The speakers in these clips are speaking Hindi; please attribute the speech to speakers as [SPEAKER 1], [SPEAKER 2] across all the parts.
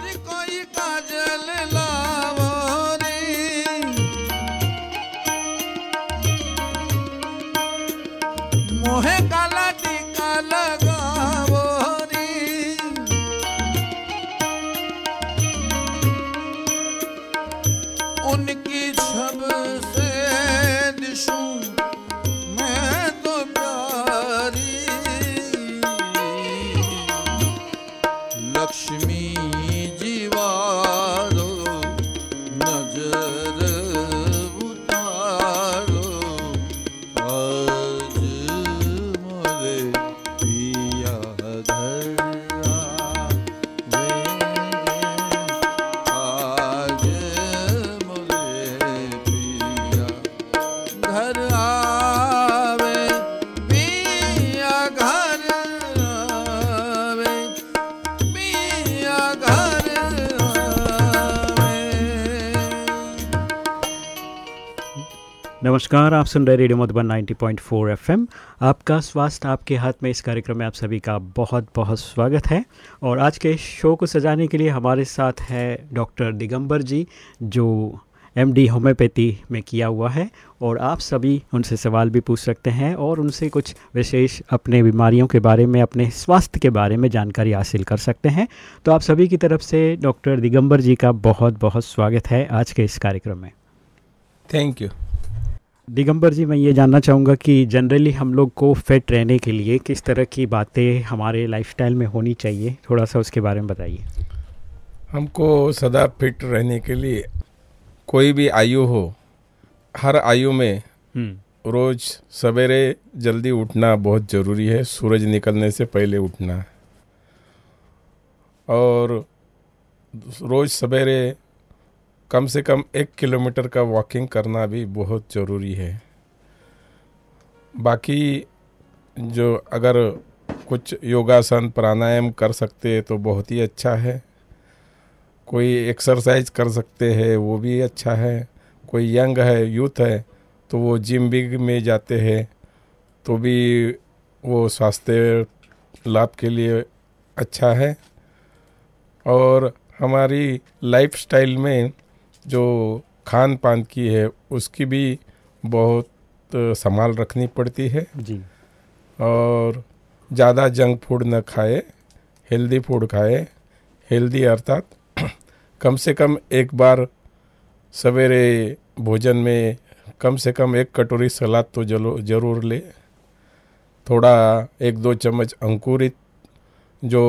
[SPEAKER 1] आज कोई काजल
[SPEAKER 2] आप सुन रहे रेडियो मधुबन 90.4 एफएम। आपका स्वास्थ्य आपके हाथ में इस कार्यक्रम में आप सभी का बहुत बहुत स्वागत है। और आज के शो को सजाने के लिए हमारे साथ है डॉक्टर दिगंबर जी, जो एमडी होम्योपैथी में किया हुआ है। और आप सभी उनसे सवाल भी पूछ सकते हैं और उनसे कुछ विशेष अपने बीमारियों के बारे में, अपने स्वास्थ्य के बारे में जानकारी हासिल कर सकते हैं। तो आप सभी की तरफ़ से डॉक्टर दिगंबर जी का बहुत बहुत स्वागत है आज के इस कार्यक्रम में।
[SPEAKER 3] थैंक यू
[SPEAKER 2] दिगंबर जी मैं ये जानना चाहूँगा कि जनरली हम लोग को फिट रहने के लिए किस तरह की बातें हमारे लाइफस्टाइल में होनी चाहिए? थोड़ा सा उसके बारे में बताइए।
[SPEAKER 3] हमको सदा फिट रहने के लिए कोई भी आयु हो हर आयु में
[SPEAKER 2] हम्म।
[SPEAKER 3] रोज सवेरे जल्दी उठना बहुत ज़रूरी है सूरज निकलने से पहले उठना। और रोज सवेरे कम से कम एक किलोमीटर का वॉकिंग करना भी बहुत ज़रूरी है। बाकी जो अगर कुछ योगासन, प्राणायाम कर सकते हैं तो बहुत ही अच्छा है। कोई एक्सरसाइज कर सकते हैं, वो भी अच्छा है। कोई यंग है यूथ है तो वो जिम भी में जाते हैं तो भी वो स्वास्थ्य लाभ के लिए अच्छा है। और हमारी लाइफस्टाइल में जो खान पान की है उसकी भी बहुत संभाल रखनी पड़ती है।
[SPEAKER 2] जी।
[SPEAKER 3] और ज़्यादा जंक फ़ूड न खाए हेल्दी फ़ूड खाए हेल्दी अर्थात कम से कम एक बार सवेरे भोजन में कम से कम एक कटोरी सलाद तो जलो ज़रूर ले। थोड़ा एक दो चम्मच अंकुरित जो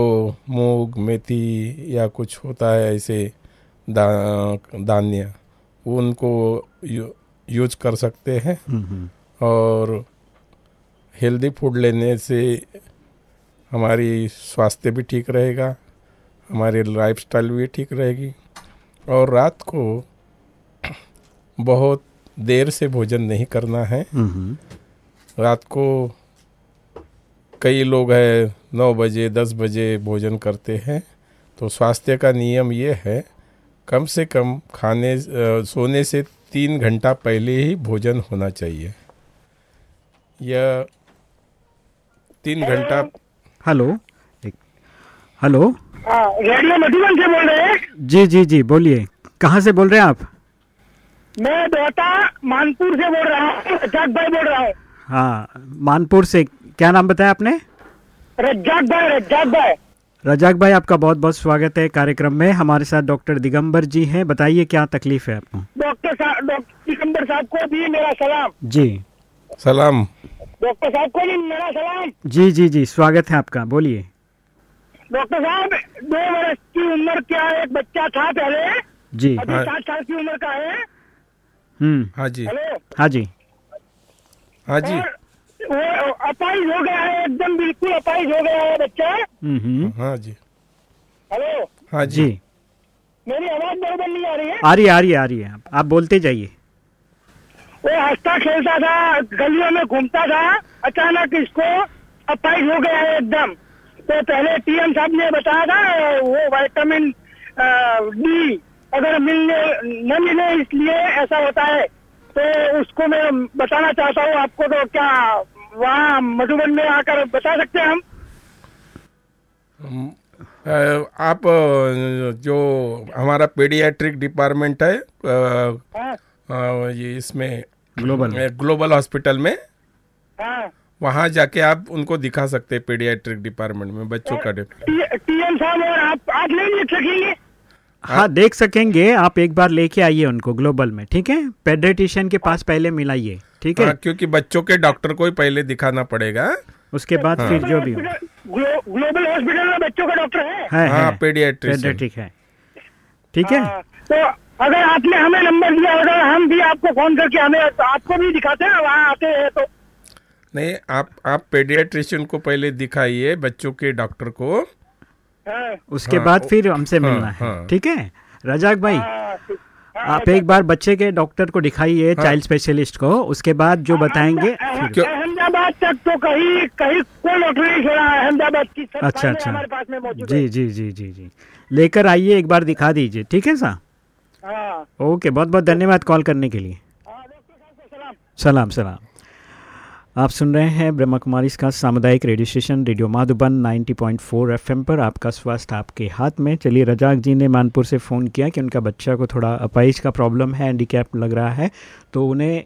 [SPEAKER 3] मूग मेथी या कुछ होता है ऐसे दा, धान्य उनको यू, यूज़ कर सकते हैं।
[SPEAKER 2] हम्म, हम्म,
[SPEAKER 3] और हेल्दी फ़ूड लेने से हमारी स्वास्थ्य भी ठीक रहेगा हमारी लाइफस्टाइल भी ठीक रहेगी। और रात को बहुत देर से भोजन नहीं करना है।
[SPEAKER 2] हम्म, हम्म,
[SPEAKER 3] रात को कई लोग हैं नौ बजे दस बजे भोजन करते हैं। तो स्वास्थ्य का नियम ये है कम से कम खाने सोने से तीन घंटा पहले ही भोजन होना चाहिए। यह तीन घंटा
[SPEAKER 2] हेलो। हेलो।
[SPEAKER 4] हाँ रेडियो मधुबन से बोल रहे हैं?
[SPEAKER 2] जी जी जी बोलिए। कहाँ से बोल रहे हैं आप?
[SPEAKER 4] मैं दोता मानपुर से बोल रहा हूँ रज्जाक भाई बोल रहा हूँ।
[SPEAKER 2] हाँ मानपुर से। क्या नाम बताया आपने?
[SPEAKER 4] रज्जाक भाई रज्जाक भाई।
[SPEAKER 2] रजाक भाई आपका बहुत बहुत स्वागत है कार्यक्रम में। हमारे साथ डॉक्टर दिगंबर जी हैं। बताइए क्या तकलीफ़ है आपको?
[SPEAKER 4] डॉक्टर साहब डॉक्टर सिकंदर साहब को भी मेरा सलाम।
[SPEAKER 2] जी।
[SPEAKER 3] सलाम।
[SPEAKER 4] डॉक्टर साहब को भी मेरा सलाम।
[SPEAKER 2] जी जी जी स्वागत है आपका। बोलिए।
[SPEAKER 4] डॉक्टर साहब दो वर्ष की उम्र क्या है एक बच्चा था पहले?
[SPEAKER 2] जी।
[SPEAKER 4] अभी
[SPEAKER 3] हाँ।
[SPEAKER 4] सात साल की उम्र का है।
[SPEAKER 2] हम्म।
[SPEAKER 3] हाँ जी।
[SPEAKER 2] हाँ जी।
[SPEAKER 3] हाँ जी।
[SPEAKER 4] वो अपाइज हो गया है एकदम बिल्कुल अपाइज हो गया है बच्चा।
[SPEAKER 3] हाँ जी।
[SPEAKER 4] हेलो?
[SPEAKER 3] हाँ जी।
[SPEAKER 4] मेरी आवाज़ बराबर नहीं आ रही है।
[SPEAKER 2] आ रही है आ रही है आ रही है। आप- आप बोलते जाइए।
[SPEAKER 4] वो हंसता खेलता था गलियों में घूमता था अचानक इसको अपाइज हो गया है एकदम। तो पहले टीएम साहब ने बताया था वो वाइटामिन डी अगर मिलने न मिले इसलिए ऐसा होता है। तो उसको मैं बताना चाहता हूँ आपको तो क्या वहाँ मधुबन में आकर बता सकते हैं हम?
[SPEAKER 3] आप जो हमारा पेडियाट्रिक डिपार्टमेंट है
[SPEAKER 5] हाँ।
[SPEAKER 3] ये इसमें
[SPEAKER 2] ग्लोबल।
[SPEAKER 3] ग्लोबल हॉस्पिटल में
[SPEAKER 5] हाँ।
[SPEAKER 3] वहाँ जाके आप उनको दिखा सकते हैं पेडियाट्रिक डिपार्टमेंट में बच्चों का डॉक्टर
[SPEAKER 5] टीएम साहब और आप आप नहीं लिख सकेंगे?
[SPEAKER 2] हाँ देख सकेंगे। आप एक बार लेके आइए उनको ग्लोबल में ठीक है? पेडियाट्रिशियन के पास पहले मिलाइए ठीक है?
[SPEAKER 3] हाँ, क्योंकि बच्चों के डॉक्टर को ही पहले दिखाना पड़ेगा।
[SPEAKER 2] उसके बाद फिर जो भी
[SPEAKER 5] ग्लो, ग्लोबल हॉस्पिटल में बच्चों का डॉक्टर है?
[SPEAKER 2] है
[SPEAKER 3] हाँ
[SPEAKER 2] है।
[SPEAKER 3] पेडियाट्रिशियन।
[SPEAKER 2] पेडियाट्रिक है। ठीक है?
[SPEAKER 5] हाँ, तो अगर आपने हमें नंबर दिया होगा हम भी आपको फ़ोन करके हमें आपको भी दिखाते हैं वहाँ आते हैं तो।
[SPEAKER 3] नहीं आप आप पेडियाट्रिशियन को पहले दिखाइए बच्चों के डॉक्टर को।
[SPEAKER 5] हाँ,
[SPEAKER 2] उसके
[SPEAKER 3] हाँ,
[SPEAKER 2] बाद फिर हमसे
[SPEAKER 3] हाँ,
[SPEAKER 2] मिलना है
[SPEAKER 3] हाँ।
[SPEAKER 2] ठीक है? रजाक भाई
[SPEAKER 5] हाँ, हाँ,
[SPEAKER 2] आप एक बार बच्चे के डॉक्टर को दिखाइए
[SPEAKER 3] हाँ।
[SPEAKER 2] चाइल्ड स्पेशलिस्ट को उसके बाद जो बताएँगे
[SPEAKER 5] अहमदाबाद तक तो कहीं कहीं कोई डॉक्टर नहीं छोड़ा अहमदाबाद की
[SPEAKER 2] अच्छा अच्छा।
[SPEAKER 5] हमारे पास में मौजूद
[SPEAKER 2] जी जी जी जी जी। लेकर आइए एक बार दिखा दीजिए ठीक है सर?
[SPEAKER 5] हाँ।
[SPEAKER 2] ओके बहुत बहुत धन्यवाद कॉल करने के लिए।
[SPEAKER 5] हाँ, डॉक्टर साहब को सलाम।
[SPEAKER 2] सलाम सलाम। आप सुन रहे हैं ब्रह्मा कुमारी का सामुदायिक radio station, radio Madhuban 90.4 FM पर आपका स्वास्थ्य आपके हाथ में। चलिए, रजाक जी ने मानपुर से फ़ोन किया कि उनका बच्चा को थोड़ा अपाइज का प्रॉब्लम है, हैंडीकैप लग रहा है तो उन्हें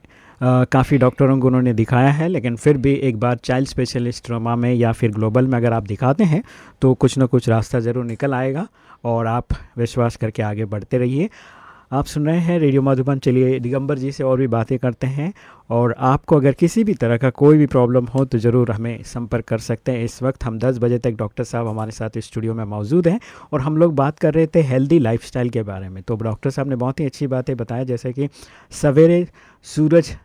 [SPEAKER 2] काफ़ी डॉक्टरों को उन्होंने दिखाया है, लेकिन फिर भी एक बार चाइल्ड स्पेशलिस्ट ट्रोमा में या फिर ग्लोबल में अगर आप दिखाते हैं तो कुछ ना कुछ रास्ता ज़रूर निकल आएगा और आप विश्वास करके आगे बढ़ते रहिए। आप सुन रहे हैं रेडियो मधुबन। चलिए, दिगंबर जी से और भी बातें करते हैं और आपको अगर किसी भी तरह का कोई भी प्रॉब्लम हो तो ज़रूर हमें संपर्क कर सकते हैं। इस वक्त हम 10 बजे तक डॉक्टर साहब हमारे साथ स्टूडियो में मौजूद हैं और हम लोग बात कर रहे थे हेल्दी लाइफस्टाइल के बारे में। तो डॉक्टर साहब ने बहुत ही अच्छी बातें बताया जैसे कि सवेरे सूरज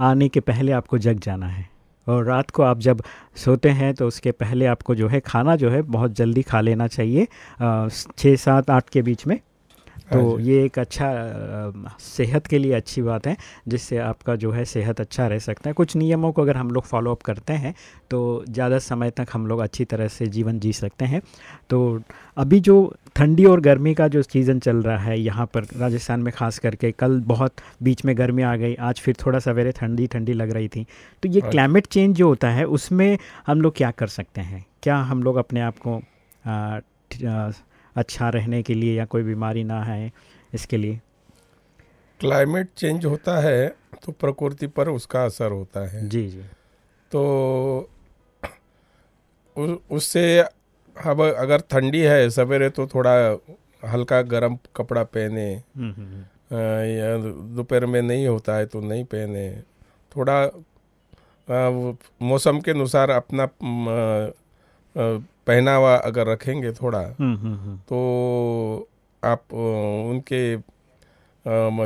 [SPEAKER 2] आने के पहले आपको जग जाना है और रात को आप जब सोते हैं तो उसके पहले आपको जो है खाना जो है बहुत जल्दी खा लेना चाहिए छः सात आठ के बीच में। तो
[SPEAKER 3] हाँ
[SPEAKER 2] ये एक अच्छा सेहत के लिए अच्छी बात है जिससे आपका जो है सेहत अच्छा रह सकता है। कुछ नियमों को अगर हम लोग फॉलोअप करते हैं तो ज़्यादा समय तक हम लोग अच्छी तरह से जीवन जी सकते हैं। तो अभी जो ठंडी और गर्मी का जो सीज़न चल रहा है यहाँ पर राजस्थान में ख़ास करके कल बहुत बीच में गर्मी आ गई आज फिर थोड़ा सवेरे ठंडी ठंडी लग रही थी। तो ये
[SPEAKER 3] अच्छा।
[SPEAKER 2] क्लाइमेट चेंज जो होता है उसमें हम लोग क्या कर सकते हैं? क्या हम लोग अपने आप को अच्छा रहने के लिए या कोई बीमारी ना है इसके लिए?
[SPEAKER 3] क्लाइमेट चेंज होता है तो प्रकृति पर उसका असर होता है।
[SPEAKER 2] जी जी।
[SPEAKER 3] तो उ- उससे अब अगर ठंडी है सवेरे तो थोड़ा हल्का गर्म कपड़ा पहने
[SPEAKER 2] हम्म, हम्म, हम्म।
[SPEAKER 3] या दोपहर में नहीं होता है तो नहीं पहने। थोड़ा मौसम के अनुसार अपना पहनावा अगर रखेंगे थोड़ा
[SPEAKER 2] हुँ, हम्म, हम्म।
[SPEAKER 3] तो आप उनके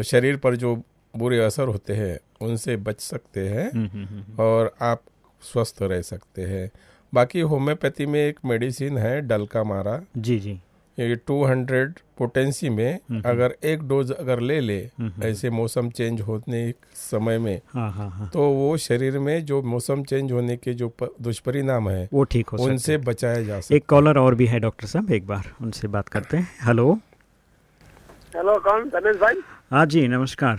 [SPEAKER 3] शरीर पर जो बुरे असर होते हैं उनसे बच सकते हैं
[SPEAKER 2] हम्म, हम्म, हम्म।
[SPEAKER 3] और आप स्वस्थ रह सकते हैं बाकी होम्योपैथी में एक मेडिसिन है डलका मारा
[SPEAKER 2] जी जी
[SPEAKER 3] ये 200 पोटेंसी में
[SPEAKER 2] हम्म।
[SPEAKER 3] अगर एक डोज अगर ले ले
[SPEAKER 2] हम्म।
[SPEAKER 3] ऐसे मौसम चेंज होने समय में
[SPEAKER 2] हाँ हाँ हाँ।
[SPEAKER 3] तो वो शरीर में जो मौसम चेंज होने के जो दुष्परिणाम है
[SPEAKER 2] वो ठीक हो
[SPEAKER 3] उनसे बचाया जा सकता
[SPEAKER 2] एक कॉलर और भी है डॉक्टर साहब एक बार उनसे बात करते हैं। हेलो
[SPEAKER 5] हेलो कौन? रमेश भाई?
[SPEAKER 2] हाँ जी नमस्कार।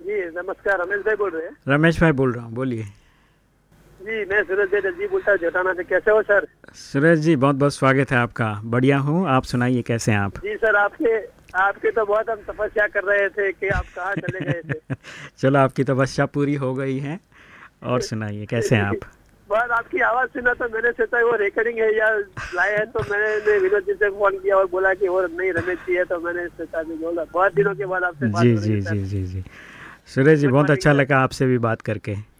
[SPEAKER 5] जी नमस्कार रमेश भाई बोल रहे हैं।
[SPEAKER 2] रमेश भाई बोल रहा हूँ बोलिए।
[SPEAKER 5] जी मैं सूरज भाई जी बोलता हूँ जोटाना से कैसे हो सर?
[SPEAKER 2] सुरेश जी बहुत बहुत स्वागत है आपका। बढ़िया हूँ आप सुनाइए कैसे हैं आप?
[SPEAKER 5] जी सर आपके आपके तो बहुत हम तपस्या कर रहे थे कि आप कहाँ चले गए थे।
[SPEAKER 2] चलो आपकी तपस्या पूरी हो गई है और सुनाइए कैसे हैं आप?
[SPEAKER 5] बस आपकी आवाज़ सुना तो मैंने सोचा वो रिकॉर्डिंग है या लाए है तो मैंने विनोद जी से फ़ोन किया और बोला कि वो नहीं रमेश जी है तो मैंने सोचा बोला बहुत दिनों के बाद आपसे
[SPEAKER 2] जी जी जी जी जी। सुरेश जी बहुत अच्छा लगा आपसे भी बात करके।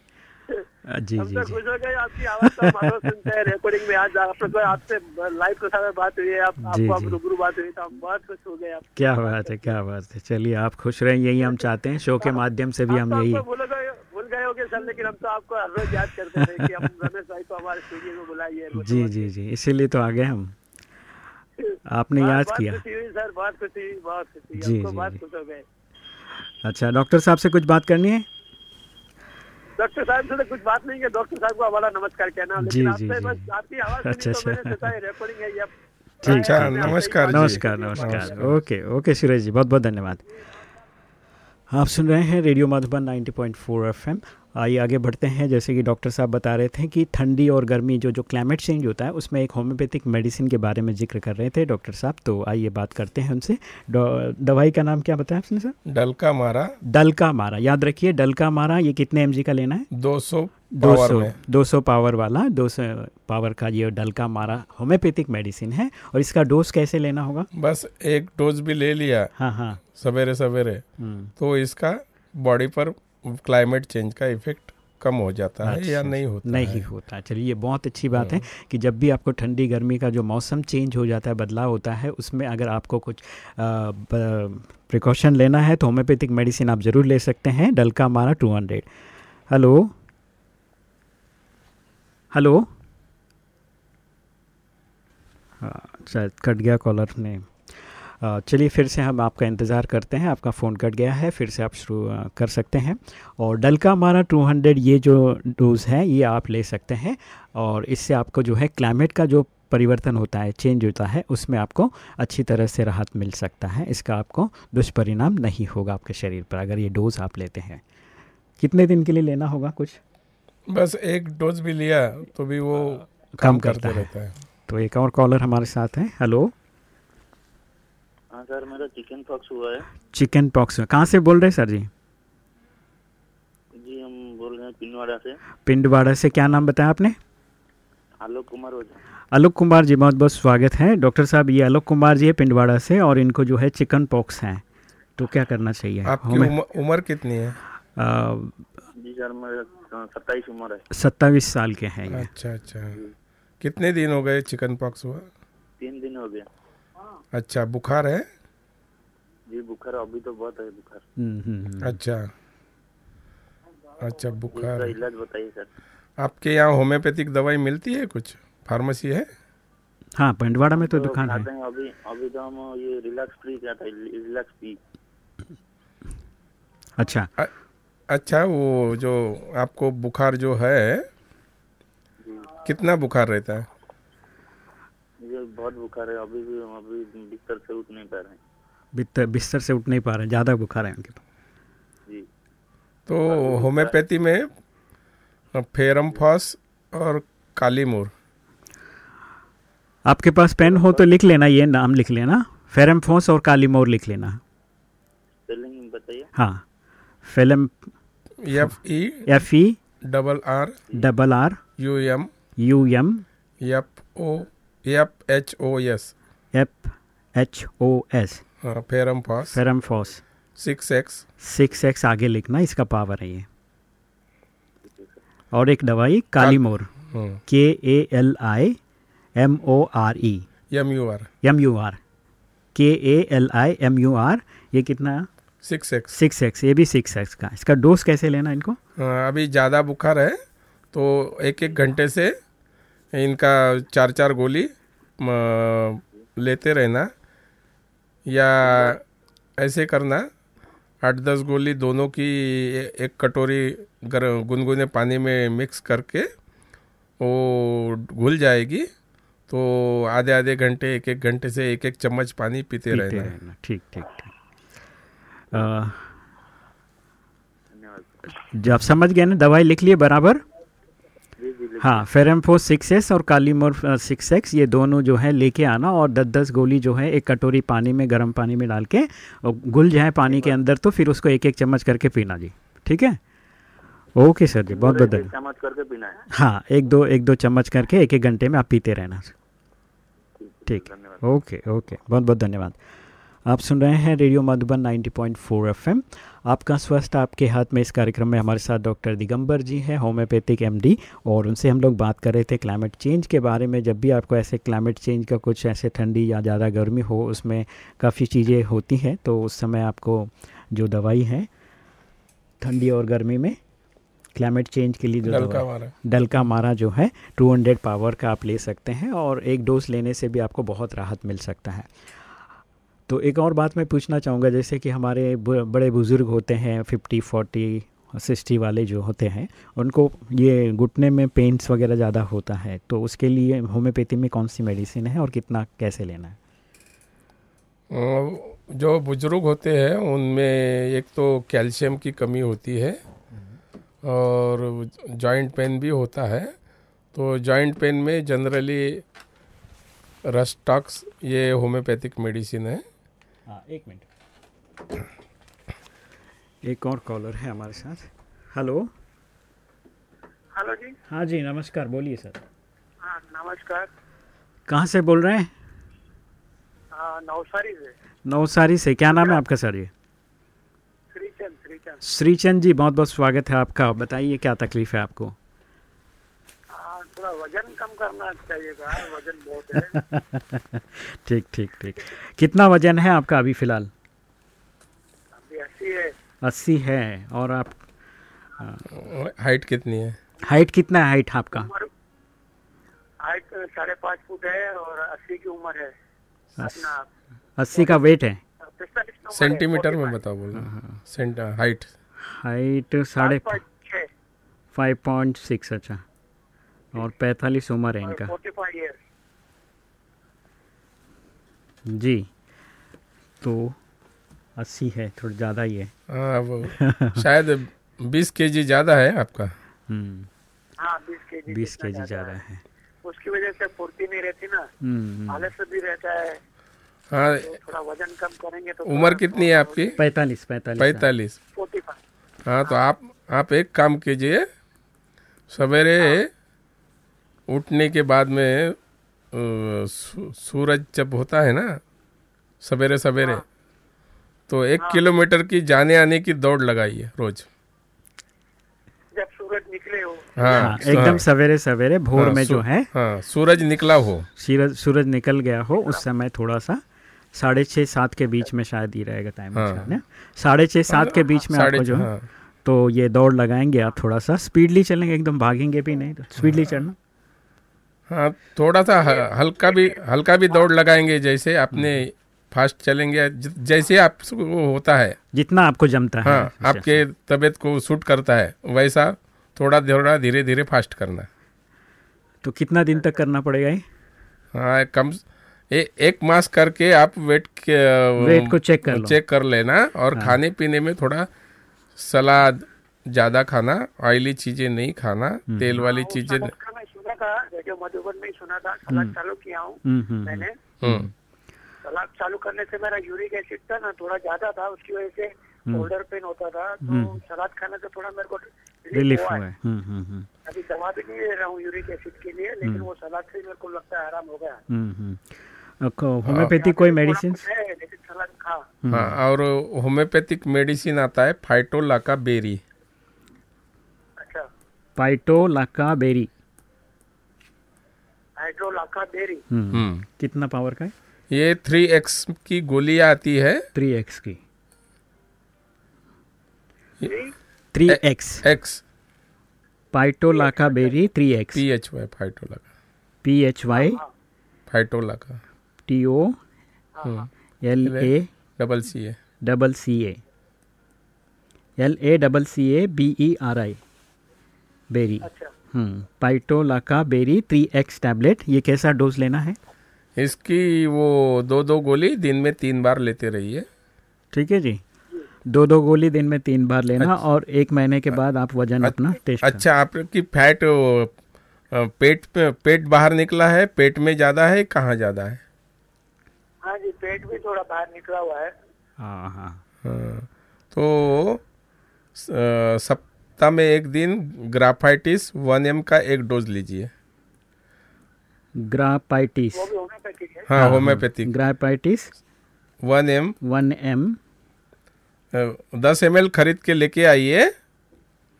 [SPEAKER 2] जी
[SPEAKER 5] हम
[SPEAKER 2] जी
[SPEAKER 5] तो खुश हो गए आपकी आवाज़ तो सुनते हैं रिकॉर्डिंग में आज आप आपसे लाइव प्रसारण में बात हुई है आप आपको। आप रूबरू बात हुई तो हम बहुत खुश हो गए आप।
[SPEAKER 2] क्या बात है क्या बात है। चलिए आप खुश रहें यही हम चाहते हैं। शो के माध्यम से भी हम
[SPEAKER 5] तो
[SPEAKER 2] यही
[SPEAKER 5] भूल गए भूल होगे सर लेकिन हम तो आपको हर रोज याद करते थे कि हम रमेश भाई को हमारे स्टूडियो में बुलाइए
[SPEAKER 2] जी जी जी इसीलिए तो आ गए हम। आपने याद किया?
[SPEAKER 5] सर बहुत खुशी बहुत खुशी
[SPEAKER 2] जी, जी,
[SPEAKER 5] बहुत खुश हो गए।
[SPEAKER 2] अच्छा डॉक्टर साहब से कुछ बात करनी है?
[SPEAKER 5] डॉक्टर साहब से तो कुछ बात नहीं है डॉक्टर साहब को हमारा नमस्कार कहना
[SPEAKER 2] जी,
[SPEAKER 5] लेकिन
[SPEAKER 2] जी,
[SPEAKER 5] आपसे
[SPEAKER 2] जी।
[SPEAKER 5] बस आपकी आवाज़
[SPEAKER 2] अच्छा,
[SPEAKER 5] तो मैंने
[SPEAKER 2] अच्छा।
[SPEAKER 5] रिकॉर्डिंग है या
[SPEAKER 2] ठीक
[SPEAKER 3] अच्छा,
[SPEAKER 2] है
[SPEAKER 3] नमस्कार
[SPEAKER 2] नमस्कार। नमस्कार। ओके ओके सूरज जी बहुत बहुत धन्यवाद। आप सुन रहे हैं रेडियो मधुबन 90.4 एफएम। आइए आगे बढ़ते हैं। जैसे कि डॉक्टर साहब बता रहे थे कि ठंडी और गर्मी जो जो क्लाइमेट चेंज होता है उसमें एक होम्योपैथिक मेडिसिन के बारे में ज़िक्र कर रहे थे डॉक्टर साहब। तो आइए बात करते हैं उनसे। दवाई का नाम क्या बताया आपने सर?
[SPEAKER 3] डलका मारा।
[SPEAKER 2] डलका मारा। याद रखिए डलका मारा ये कितने एमजी का लेना है?
[SPEAKER 3] 200
[SPEAKER 2] दो सौ दो सौ पावर वाला दो सौ पावर का ये डलका मारा होम्योपैथिक मेडिसिन है। और इसका डोज कैसे लेना होगा?
[SPEAKER 3] बस एक डोज भी ले लिया।
[SPEAKER 2] हाँ हाँ।
[SPEAKER 3] सवेरे सवेरे
[SPEAKER 2] हम्म,
[SPEAKER 3] तो इसका बॉडी पर क्लाइमेट चेंज का इफ़ेक्ट कम हो जाता है या
[SPEAKER 2] अच्छा,
[SPEAKER 3] नहीं होता
[SPEAKER 2] नहीं
[SPEAKER 3] है।
[SPEAKER 2] होता। चलिए ये बहुत अच्छी बात है कि जब भी आपको ठंडी गर्मी का जो मौसम चेंज हो जाता है बदलाव होता है उसमें अगर आपको कुछ प्रिकॉशन लेना है तो होम्योपैथिक मेडिसिन आप ज़रूर ले सकते हैं डलका मारा टू हंड्रेड। हेलो? हेलो? हाँ शायद कट गया कॉलर ने। चलिए फिर से हम आपका इंतज़ार करते हैं। आपका फ़ोन कट गया है फिर से आप शुरू कर सकते हैं। और डल डलका मारा 200 ये जो डोज़ है ये आप ले सकते हैं। और इससे आपको जो है क्लाइमेट का जो परिवर्तन होता है चेंज होता है उसमें आपको अच्छी तरह से राहत मिल सकता है। इसका आपको दुष्परिणाम नहीं होगा आपके शरीर पर अगर ये डोज़ आप लेते हैं। कितने दिन के लिए लेना होगा कुछ?
[SPEAKER 3] बस एक डोज भी लिया तो भी वो
[SPEAKER 2] कम
[SPEAKER 3] काम
[SPEAKER 2] करता
[SPEAKER 3] करते
[SPEAKER 2] है।
[SPEAKER 3] रहता है।
[SPEAKER 2] तो एक और कॉलर हमारे साथ हैं। हेलो?
[SPEAKER 6] हाँ सर मेरा चिकन पॉक्स हुआ है।
[SPEAKER 2] चिकन पॉक्स कहाँ से बोल रहे हैं सर जी?
[SPEAKER 6] जी हम बोल रहे हैं पिनवाड़ा से।
[SPEAKER 2] पिंडवाड़ा से। क्या नाम बताया आपने?
[SPEAKER 6] आलोक कुमार
[SPEAKER 2] आलोक कुमार जी बहुत बहुत स्वागत है। डॉक्टर साहब ये आलोक कुमार जी है पिंडवाड़ा से और इनको जो है चिकन पॉक्स है। तो क्या करना चाहिए?
[SPEAKER 3] आपकी उम्र, उम्र कितनी है?
[SPEAKER 6] जी सर मेरा सत्ताईस उम्र है।
[SPEAKER 2] सत्ताईस साल के हैं ये।
[SPEAKER 3] अच्छा अच्छा। कितने दिन हो गए चिकन पॉक्स हुआ?
[SPEAKER 6] तीन दिन हो गया।
[SPEAKER 3] अच्छा बुखार है?
[SPEAKER 6] जी बुखार अभी तो बहुत है बुखार।
[SPEAKER 2] हम्म, हम्म, हम्म।
[SPEAKER 3] अच्छा। अच्छा बुखार।
[SPEAKER 6] इलाज बताइए सर।
[SPEAKER 3] आपके यहाँ होम्योपैथिक दवाई मिलती है कुछ? फार्मेसी है?
[SPEAKER 2] हाँ पिंडवाड़ा में तो
[SPEAKER 6] तो
[SPEAKER 2] दुकान है।
[SPEAKER 6] अभी अभी तो हम ये रिलैक्स फ्री क्या था रिलैक्स पी
[SPEAKER 2] अच्छा।
[SPEAKER 3] अच्छा वो जो आपको बुखार जो है कितना बुखार रहता है?
[SPEAKER 6] मुझे बहुत बुखार है अभी भी अभी बिस्तर से उठ नहीं पा रहे हैं।
[SPEAKER 2] बिस्तर बिस्तर से उठ नहीं पा रहे ज़्यादा बुखार है उनके पास।
[SPEAKER 3] तो होम्योपैथी में फेरम फॉस और काली मूर।
[SPEAKER 2] आपके पास पेन हो तो लिख लेना ये नाम लिख लेना। फेरमफोस और काली मोर लिख लेना।
[SPEAKER 6] बताइए।
[SPEAKER 2] हाँ। Film
[SPEAKER 3] F E
[SPEAKER 2] F E
[SPEAKER 3] double R
[SPEAKER 2] double R
[SPEAKER 3] U M
[SPEAKER 2] U M
[SPEAKER 3] F O F H O S.
[SPEAKER 2] F H O S.
[SPEAKER 3] Ferrum phos
[SPEAKER 2] ferrum phos
[SPEAKER 3] six X
[SPEAKER 2] six X आगे लिखना इसका पावर है ये। और एक दवाई kali mur K A L I M O R E
[SPEAKER 3] M U R
[SPEAKER 2] M U R K A L I M U R ये कितना?
[SPEAKER 3] सिक्स एक्स
[SPEAKER 2] सिक्स एक्स ये भी सिक्स एक्स का। इसका डोज कैसे लेना इनको?
[SPEAKER 3] अभी ज़्यादा बुखार है तो एक एक घंटे से इनका चार चार गोली लेते रहना। या ऐसे करना आठ दस गोली दोनों की एक कटोरी गर गुनगुने पानी में मिक्स करके वो घुल जाएगी तो आधे आधे घंटे एक एक घंटे से एक एक चम्मच पानी पीते
[SPEAKER 2] पीते
[SPEAKER 3] रहना।
[SPEAKER 2] रहना ठीक ठीक ठीक।
[SPEAKER 6] धन्यवाद
[SPEAKER 2] जब समझ गए ना दवाई लिख लिए बराबर? हाँ फेरमफो सिक्स एस और कालीमोर सिक्स एक्स ये दोनों जो है लेके आना और दस दस गोली जो है एक कटोरी पानी में गर्म पानी में डाल के और घुल जाए पानी के अंदर तो फिर उसको एक एक चम्मच करके पीना जी। ठीक है? ओके सर जी बहुत बहुत धन्यवाद
[SPEAKER 6] चम्मच करके पीना है।
[SPEAKER 2] हाँ एक दो एक दो चम्मच करके एक एक घंटे में आप पीते रहना। ठीक ओके ओके बहुत बहुत धन्यवाद। आप सुन रहे हैं रेडियो मधुबन 90.4 एफएम आपका स्वस्थ आपके हाथ में इस कार्यक्रम में हमारे साथ डॉक्टर दिगंबर जी हैं होम्योपैथिक एमडी और उनसे हम लोग बात कर रहे थे क्लाइमेट चेंज के बारे में। जब भी आपको ऐसे क्लाइमेट चेंज का कुछ ऐसे ठंडी या ज़्यादा गर्मी हो उसमें काफ़ी चीज़ें होती हैं तो उस समय आपको जो दवाई है ठंडी और गर्मी में क्लाइमेट चेंज के लिए जो
[SPEAKER 3] डलका मारा।
[SPEAKER 2] डलका मारा जो है 200 पावर का आप ले सकते हैं और एक डोज लेने से भी आपको बहुत राहत मिल सकता है। तो एक और बात मैं पूछना चाहूँगा, जैसे कि हमारे बड़े बुज़ुर्ग होते हैं फिफ्टी फोर्टी सिक्सटी वाले जो होते हैं, उनको ये घुटने में पेंट्स वगैरह ज़्यादा होता है तो उसके लिए होम्योपैथी में कौन सी मेडिसिन है और कितना कैसे लेना है?
[SPEAKER 3] जो बुज़ुर्ग होते हैं, उनमें एक तो कैल्शियम की कमी होती है और जॉइंट पेन भी होता है तो जॉइंट पेन में जनरली रस्टॉक्स ये होम्योपैथिक मेडिसिन है।
[SPEAKER 2] हाँ एक मिनट। एक और कॉलर है हमारे साथ। हेलो
[SPEAKER 5] हेलो जी।
[SPEAKER 2] हाँ जी नमस्कार बोलिए सर।
[SPEAKER 5] हाँ नमस्कार।
[SPEAKER 2] कहाँ से बोल रहे हैं?
[SPEAKER 5] हाँ नवसारी से।
[SPEAKER 2] नवसारी से। क्या नाम है आपका सर ये?
[SPEAKER 5] श्रीचंद श्रीचंद।
[SPEAKER 2] श्रीचंद जी बहुत बहुत स्वागत है आपका। बताइए क्या तकलीफ़ है आपको?
[SPEAKER 5] थोड़ा वज़न कम करना चाहिएगा वज़न बहुत है।
[SPEAKER 2] ठीक ठीक ठीक। कितना वज़न है आपका अभी फ़िलहाल?
[SPEAKER 5] अभी अस्सी है।
[SPEAKER 2] अस्सी है और आप
[SPEAKER 3] हाइट कितनी है?
[SPEAKER 2] हाइट कितना है हाइट आपका?
[SPEAKER 5] हाइट साढ़े पाँच फुट है और अस्सी की उम्र है। अपना
[SPEAKER 2] अस्सी का वेट है?
[SPEAKER 3] सेंटीमीटर में
[SPEAKER 5] 45
[SPEAKER 3] बताओ बोलो। सेंट हाइट
[SPEAKER 2] हाइट साढ़े फाइव पॉइंट सिक्स अच्छा। और पैंतालीस उम्र है इनका।
[SPEAKER 5] फोर्टी फाइव
[SPEAKER 2] जी तो अस्सी है थोड़ा ज़्यादा ही है।
[SPEAKER 3] हाँ वो शायद बीस के जी ज़्यादा है आपका।
[SPEAKER 2] हम्म,
[SPEAKER 5] हाँ बीस के जी
[SPEAKER 2] ज़्यादा है।
[SPEAKER 5] उसकी वजह से फुर्ती नहीं रहती ना।
[SPEAKER 2] हम्म,
[SPEAKER 5] आलस भी रहता है।
[SPEAKER 3] हाँ
[SPEAKER 5] तो थोड़ा वज़न कम करेंगे तो
[SPEAKER 3] उम्र कितनी है आपकी?
[SPEAKER 2] पैंतालीस पैंतालीस।
[SPEAKER 3] पैंतालीस।
[SPEAKER 5] Forty five.
[SPEAKER 3] हाँ तो आप आप एक काम कीजिए सवेरे उठने के बाद में सूरज जब होता है ना सवेरे सवेरे तो एक किलोमीटर की जाने आने की दौड़ लगाइए रोज।
[SPEAKER 5] जब सूरज निकले हो।
[SPEAKER 2] हाँ,
[SPEAKER 3] हाँ
[SPEAKER 2] एकदम
[SPEAKER 3] हाँ,
[SPEAKER 2] सवेरे सवेरे भोर
[SPEAKER 3] हाँ,
[SPEAKER 2] में जो है
[SPEAKER 3] हाँ सूरज निकला हो।
[SPEAKER 2] सूरज सूरज निकल गया हो उस समय थोड़ा सा साढ़े छः सात के बीच में शायद ही रहेगा टाइम
[SPEAKER 3] हाँ।
[SPEAKER 2] साढ़े छः सात के बीच में आपको जो है
[SPEAKER 3] हाँ,
[SPEAKER 2] तो ये दौड़ लगाएँगे आप थोड़ा सा स्पीडली चलेंगे एकदम भागेंगे भी नहीं तो स्पीडली चलना
[SPEAKER 3] हाँ थोड़ा सा हल्का भी हल्का भी दौड़ लगाएँगे जैसे आपने फास्ट चलेंगे जैसे आपको होता है।
[SPEAKER 2] जितना आपको जमता है
[SPEAKER 3] हाँ आपके तबीयत को सूट करता है वैसा थोड़ा थोड़ा धीरे धीरे फास्ट करना।
[SPEAKER 2] तो कितना दिन तक करना पड़ेगा ये?
[SPEAKER 3] हाँ कम ए, एक मास करके आप वेट के
[SPEAKER 2] वेट को चेक कर लो।
[SPEAKER 3] चेक कर लेना और हाँ। खाने पीने में थोड़ा सलाद ज़्यादा खाना ऑयली चीज़ें नहीं खाना
[SPEAKER 2] हम्म।
[SPEAKER 3] तेल वाली चीज़ें
[SPEAKER 5] सुना था रेडियो मधुबन में ही सुना था सलाद चालू किया हूँ
[SPEAKER 2] हम्म, हम्म,
[SPEAKER 5] मैंने।
[SPEAKER 3] हम्म,
[SPEAKER 5] सलाद चालू करने से मेरा यूरिक एसिड था ना थोड़ा ज़्यादा था उसकी वजह से
[SPEAKER 2] हम्म।
[SPEAKER 5] शोल्डर पेन होता था।
[SPEAKER 2] हम्म।
[SPEAKER 5] तो सलाद खाने से थोड़ा मेरे को
[SPEAKER 2] रिलीफ हुआ है।
[SPEAKER 5] है।
[SPEAKER 2] हम्म, हम्म, हम्म,
[SPEAKER 5] अभी दवा भी नहीं ले रहा हूँ यूरिक एसिड के लिए लेकिन वो सलाद से मेरे को लगता है आराम हो गया।
[SPEAKER 2] हम्म, हम्म। अ, को- होम्योपैथी कोई मेडिसिन
[SPEAKER 5] लेकिन सलाद खा।
[SPEAKER 3] हाँ और होम्योपैथिक मेडिसिन आता है फाइटोलाका बेरी
[SPEAKER 5] अच्छा।
[SPEAKER 2] पाइटो लाका बेरी
[SPEAKER 5] हाइड्रोलाका बेरी
[SPEAKER 2] कितना पावर का है?
[SPEAKER 3] ये थ्री एक्स की गोलियाँ आती है।
[SPEAKER 2] थ्री एक्स की।
[SPEAKER 5] Three
[SPEAKER 2] X
[SPEAKER 3] X
[SPEAKER 2] phytolacca berry three X
[SPEAKER 3] P H Y phytolacca
[SPEAKER 2] P H Y
[SPEAKER 3] phytolacca
[SPEAKER 2] T O
[SPEAKER 3] hmm,
[SPEAKER 2] L A
[SPEAKER 3] double C है
[SPEAKER 2] double C A L A double C A B E R I berry
[SPEAKER 5] अच्छा।
[SPEAKER 2] हम्म phyto berry three X tablet ये कैसा डोज लेना है?
[SPEAKER 3] इसकी वो दो दो गोली दिन में तीन बार लेते रहिए।
[SPEAKER 2] ठीक है जी। दो दो गोली दिन में तीन बार लेना अच्छा, और एक महीने के बाद आप वज़न अच्छा, अपना टेस्ट
[SPEAKER 3] अच्छा आपकी फैट पेट पेट बाहर निकला है पेट में ज़्यादा है कहाँ ज़्यादा है?
[SPEAKER 5] हाँ जी पेट भी थोड़ा बाहर निकला हुआ है।
[SPEAKER 2] हाँ हाँ।
[SPEAKER 3] हाँ, तो स- अ, सप्ताह में एक दिन ग्राफाइटिस वन एम का एक डोज लीजिए।
[SPEAKER 2] ग्राफाइटिस।
[SPEAKER 5] वो भी हाँ।
[SPEAKER 3] Homeopathic.
[SPEAKER 2] Graphites
[SPEAKER 3] one M.
[SPEAKER 2] One M.
[SPEAKER 3] दस एम एल खरीद के लेके आइए।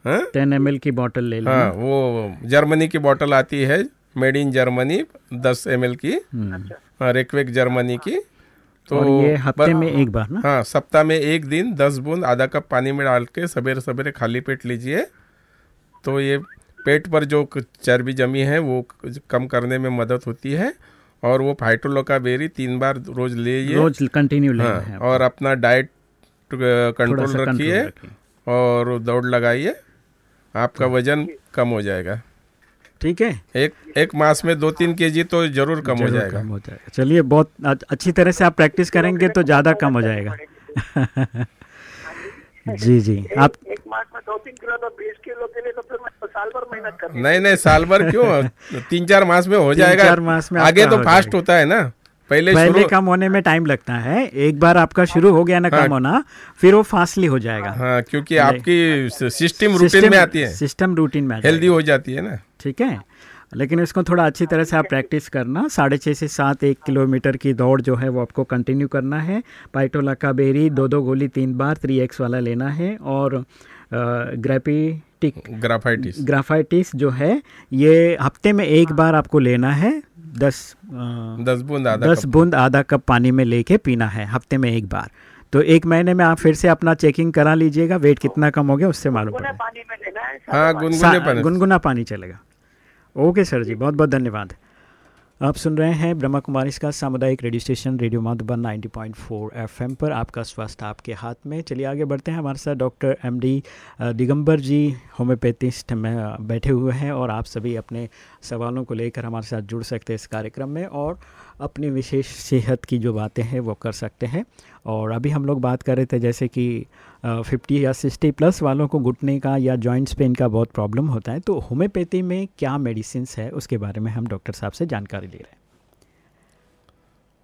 [SPEAKER 3] हाँ?
[SPEAKER 2] टेन एम की बोतल ले
[SPEAKER 3] हाँ वो जर्मनी की बोतल आती है मेड इन जर्मनी दस एम एल की।
[SPEAKER 2] हम्म,
[SPEAKER 3] हाँ, रेकवेक जर्मनी की। तो
[SPEAKER 2] और ये हफ़्ते में एक बार ना?
[SPEAKER 3] हाँ सप्ताह में एक दिन दस बूंद आधा कप पानी में डाल के सवेरे सवेरे खाली पेट लीजिए। तो ये पेट पर जो चर्बी जमी है वो कम करने में मदद होती है। और वो फाइटोलोका बेरी तीन बार रोज लीजिए।
[SPEAKER 2] रोज कंटिन्यू
[SPEAKER 3] हाँ, और अपना डाइट कंट्रोल रखिए
[SPEAKER 2] रखिए।
[SPEAKER 3] और दौड़ लगाइए। आपका वज़न कम हो जाएगा।
[SPEAKER 2] ठीक है?
[SPEAKER 3] एक एक मास में दो तीन केजी तो ज़रूर कम हो जाएगा।
[SPEAKER 2] कम हो। जाएगा चलिए बहुत अच्छी तरह से आप प्रैक्टिस करेंगे तो ज़्यादा कम हो जाएगा। जी जी। आप
[SPEAKER 7] एक, एक मास में दो तीन किलो तो बीस किलो के लिए तो फिर मैं साल भर मेहनत करनी
[SPEAKER 3] नहीं नहीं साल भर क्यों? तीन चार मास में हो जाएगा।
[SPEAKER 2] चार मास में
[SPEAKER 3] आगे तो फास्ट होता है ना। पहले
[SPEAKER 2] पहले कम होने में टाइम लगता है। एक बार आपका शुरू हो गया ना
[SPEAKER 3] हाँ।
[SPEAKER 2] कम होना फिर वो फास्टली हो जाएगा।
[SPEAKER 3] हाँ क्योंकि आपकी सिस्टम रूटीन में आती है।
[SPEAKER 2] सिस्टम रूटीन में
[SPEAKER 3] हेल्दी हो जाती है ना।
[SPEAKER 2] ठीक है? लेकिन इसको थोड़ा अच्छी तरह से आप प्रैक्टिस करना। साढ़े छः से सात एक किलोमीटर की दौड़ जो है वो आपको कंटिन्यू करना है। पाइटोला का बेरी दो दो गोली तीन बार थ्री एक्स वाला लेना है। और ग्रेपिटिक
[SPEAKER 3] ग्राफाइटिस।
[SPEAKER 2] ग्राफाइटिस जो है ये हफ़्ते में एक बार आपको लेना है। दस अ,
[SPEAKER 3] दस बूंद आधा
[SPEAKER 2] दस बूंद आधा कप पानी में लेके पीना है हफ़्ते में एक बार। तो एक महीने में आप फिर से अपना चेकिंग करा लीजिएगा। वेट कितना कम हो गया उससे मालूम पड़ेगा।
[SPEAKER 7] पानी में लेना है
[SPEAKER 3] हाँ गुनगुना पानी
[SPEAKER 2] चलेगा। ओके सर जी, बहुत बहुत धन्यवाद। आप सुन रहे हैं ब्रह्मा कुमारी का सामुदायिक radio station, radio Madhuban 90.4 FM पर आपका स्वास्थ्य आपके हाथ में। चलिए आगे बढ़ते हैं। हमारे साथ doctor MD Digambar ji homeopathist में बैठे हुए हैं और आप सभी अपने सवालों को लेकर हमारे साथ जुड़ सकते हैं इस कार्यक्रम में और अपनी विशेष सेहत की जो बातें हैं वो कर सकते हैं। और अभी हम लोग बात कर रहे थे जैसे कि फिफ्टी या सिक्सटी प्लस वालों को घुटने का या जॉइंट्स पेन का बहुत प्रॉब्लम होता है। तो होम्योपैथी में क्या मेडिसिन है उसके बारे में हम डॉक्टर साहब से जानकारी ले रहे हैं।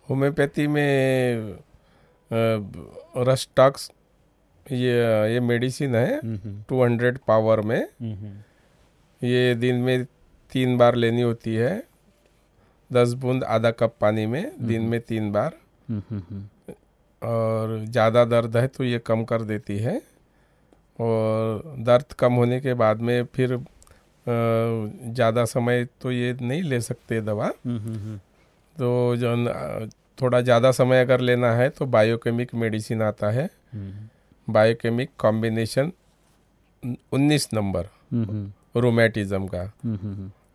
[SPEAKER 3] होम्योपैथी में रस्टॉक्स ये ये मेडिसिन है टू हंड्रेड पावर में। ये दिन में तीन बार लेनी होती है। दस बूंद आधा कप पानी में दिन में तीन बार। और ज़्यादा दर्द है तो ये कम कर देती है। और दर्द कम होने के बाद में फिर ज़्यादा समय तो ये नहीं ले सकते दवा।
[SPEAKER 2] हम्म, हम्म, हम्म।
[SPEAKER 3] तो जो थोड़ा ज़्यादा समय अगर लेना है तो बायोकेमिक मेडिसिन आता है। बायोकेमिक कॉम्बिनेशन उन्नीस नंबर।
[SPEAKER 2] हम्म,
[SPEAKER 3] का।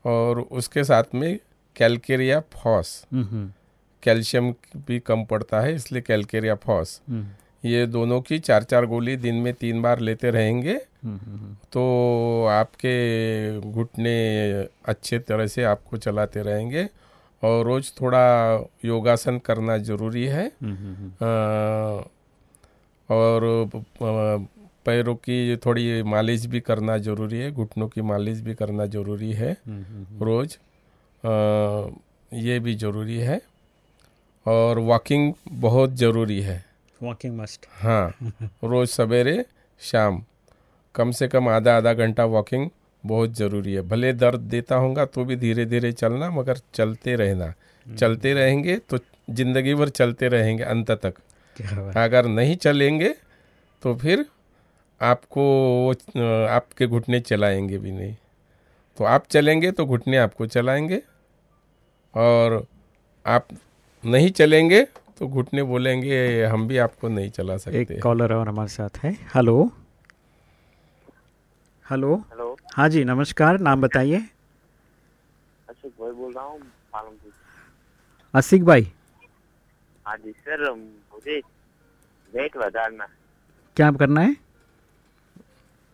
[SPEAKER 3] और उसके साथ में कैलकेरिया फॉस। कैल्शियम भी कम पड़ता है इसलिए कैलकेरिया फॉस।
[SPEAKER 2] हम्म,
[SPEAKER 3] ये दोनों की चार चार गोली दिन में तीन बार लेते रहेंगे।
[SPEAKER 2] हम्म, हम्म,
[SPEAKER 3] तो आपके घुटने अच्छे तरह से आपको चलाते रहेंगे और रोज़ थोड़ा योगासन करना ज़रूरी है। और पैरों की थोड़ी मालिश भी करना ज़रूरी है घुटनों की मालिश भी करना ज़रूरी है रोज़। ये भी ज़रूरी है। और वॉकिंग बहुत ज़रूरी है।
[SPEAKER 2] वॉकिंग मस्ट
[SPEAKER 3] हाँ रोज़ सवेरे शाम। कम से कम आधा आधा घंटा वॉकिंग बहुत ज़रूरी है। भले दर्द देता होगा तो भी धीरे धीरे चलना मगर चलते रहना। चलते रहेंगे तो ज़िंदगी भर चलते रहेंगे अंत तक अगर नहीं चलेंगे तो फिर आपको आपके घुटने चलाएँगे भी नहीं। तो आप चलेंगे तो घुटने आपको चलाएँगे और आप नहीं चलेंगे तो घुटने बोलेंगे हम भी आपको नहीं चला सकते।
[SPEAKER 2] एक कॉलर और हमारे साथ है। हेलो हेलो
[SPEAKER 6] हेलो
[SPEAKER 2] हाँ जी नमस्कार नाम बताइए।
[SPEAKER 6] अशोक भाई बोल रहा हूँ पालमपुर
[SPEAKER 2] आसिक भाई।
[SPEAKER 6] हाँ जी सर मुझे वेट बढ़ाना
[SPEAKER 2] क्या करना है?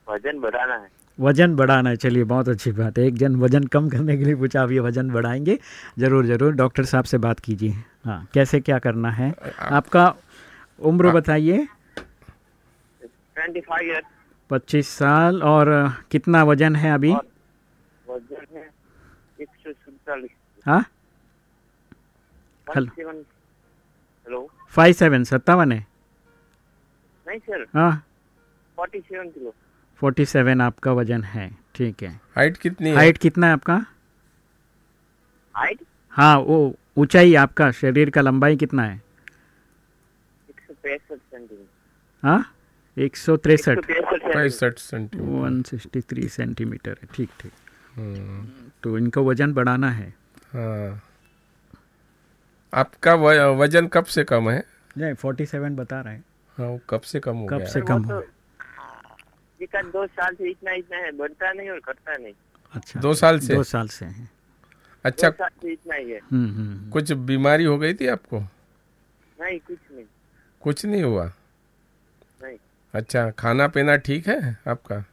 [SPEAKER 6] वज़न बढ़ाना है।
[SPEAKER 2] वज़न बढ़ाना है। चलिए बहुत अच्छी बात है। एक जन वज़न कम करने के लिए पूछा अब ये वज़न बढ़ाएँगे? ज़रूर ज़रूर। डॉक्टर साहब से बात कीजिए। हाँ कैसे क्या करना है? आपका उम्र बताइए। पच्चीस साल और कितना वज़न है अभी?
[SPEAKER 6] वज़न है एक सौ सैंतालीस।
[SPEAKER 2] हाँ? हेलो। फाइव सेवन सत्तावन है?
[SPEAKER 6] नहीं सर।
[SPEAKER 2] हाँ।
[SPEAKER 6] Forty seven kilo.
[SPEAKER 2] Forty seven आपका वज़न है ठीक है।
[SPEAKER 3] हाइट कितनी
[SPEAKER 2] हाइट कितना है आपका?
[SPEAKER 6] हाइट
[SPEAKER 2] हाँ वो ऊंचाई आपका शरीर का लंबाई कितना है?
[SPEAKER 6] एक सौ
[SPEAKER 2] हाँ? एक सौ तिरसठ
[SPEAKER 3] पैंसठ centimetre.
[SPEAKER 2] One sixty three centimetre. है ठीक ठीक।
[SPEAKER 3] हम्म,
[SPEAKER 2] तो इनका वज़न बढ़ाना है।
[SPEAKER 3] हाँ। आपका वज़न कब से कम है?
[SPEAKER 2] नहीं फोर्टी सेवन बता रहे हैं।
[SPEAKER 3] हाँ कब से कम हो
[SPEAKER 2] कब
[SPEAKER 3] गया?
[SPEAKER 2] से कम हो
[SPEAKER 6] एक दो साल से इतना इतना है बढ़ता नहीं और घटता नहीं।
[SPEAKER 2] अच्छा।
[SPEAKER 3] दो साल से?
[SPEAKER 2] दो साल से है।
[SPEAKER 3] अच्छा।
[SPEAKER 6] दो साल से इतना ही है।
[SPEAKER 2] हम्म हम्म हम्म।
[SPEAKER 3] कुछ बीमारी हो गई थी आपको?
[SPEAKER 6] नहीं कुछ नहीं।
[SPEAKER 3] कुछ नहीं हुआ?
[SPEAKER 6] नहीं।
[SPEAKER 3] अच्छा खाना पीना ठीक है आपका?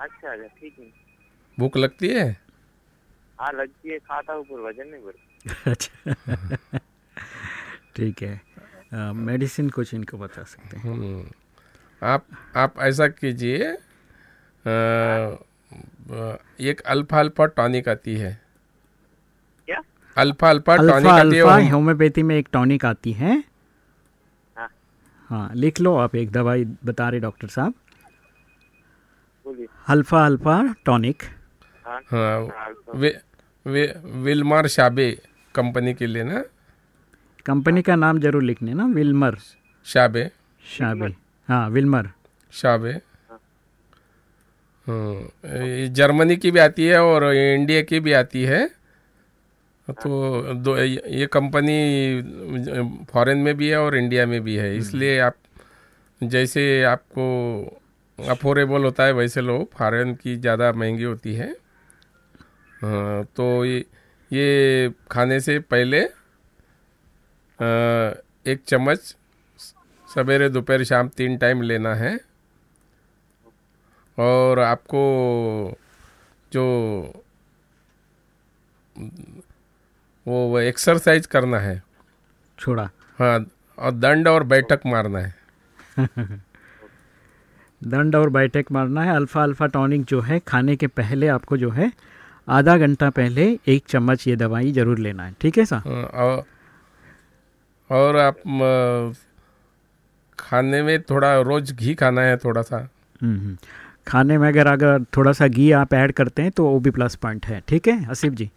[SPEAKER 6] अच्छा अच्छा ठीक है।
[SPEAKER 3] भूख लगती है?
[SPEAKER 6] हाँ लगती है खाता हूँ वज़न नहीं बढ़ता।
[SPEAKER 2] अच्छा। ठीक है। मेडिसिन कुछ इनको बता सकते हैं।
[SPEAKER 3] आप आप ऐसा कीजिए एक अल्फ़ा अल्फ़ा टॉनिक आती है।
[SPEAKER 7] क्या?
[SPEAKER 3] अल्फ़ा अल्फ़ा टॉनिक आती है
[SPEAKER 2] अल्फ़ा होम्योपैथी में एक टॉनिक आती है।
[SPEAKER 7] हाँ।
[SPEAKER 2] हाँ लिख लो आप एक दवाई बता रहे डॉक्टर साहब। Alpha alpha tonic.
[SPEAKER 7] हाँ।
[SPEAKER 3] हाँ वे, वे, विल्मार शाबे कंपनी के लिए ना?
[SPEAKER 2] कंपनी का नाम ज़रूर लिखने ना विल्मर।
[SPEAKER 3] शाबे।
[SPEAKER 2] शाबे। हाँ विल्मर।
[SPEAKER 3] शाबे। हाँ, जर्मनी की भी आती है और इंडिया की भी आती है। तो दो ये कंपनी फॉरेन में भी है और इंडिया में भी है। इसलिए आप जैसे आपको अफोरेबल होता है वैसे लो फॉरेन की ज़्यादा महँगी होती है। हाँ, तो ये ये खाने से पहले एक चम्मच सवेरे दोपहर शाम तीन टाइम लेना है। और आपको जो वो एक्सरसाइज करना है।
[SPEAKER 2] छोड़ा।
[SPEAKER 3] हाँ और दंड और बैठक मारना है।
[SPEAKER 2] दंड और बैठक मारना है। अल्फ़ा अल्फ़ा टॉनिक जो है खाने के पहले आपको जो है आधा घंटा पहले एक चम्मच ये दवाई ज़रूर लेना है। ठीक है सर?
[SPEAKER 3] हाँ, और और आप खाने में थोड़ा रोज घी खाना है थोड़ा सा।
[SPEAKER 2] हम्म, हम्म। खाने में अगर अगर थोड़ा सा घी आप ऐड करते हैं तो वो भी प्लस पॉइंट है। ठीक है आसिफ जी?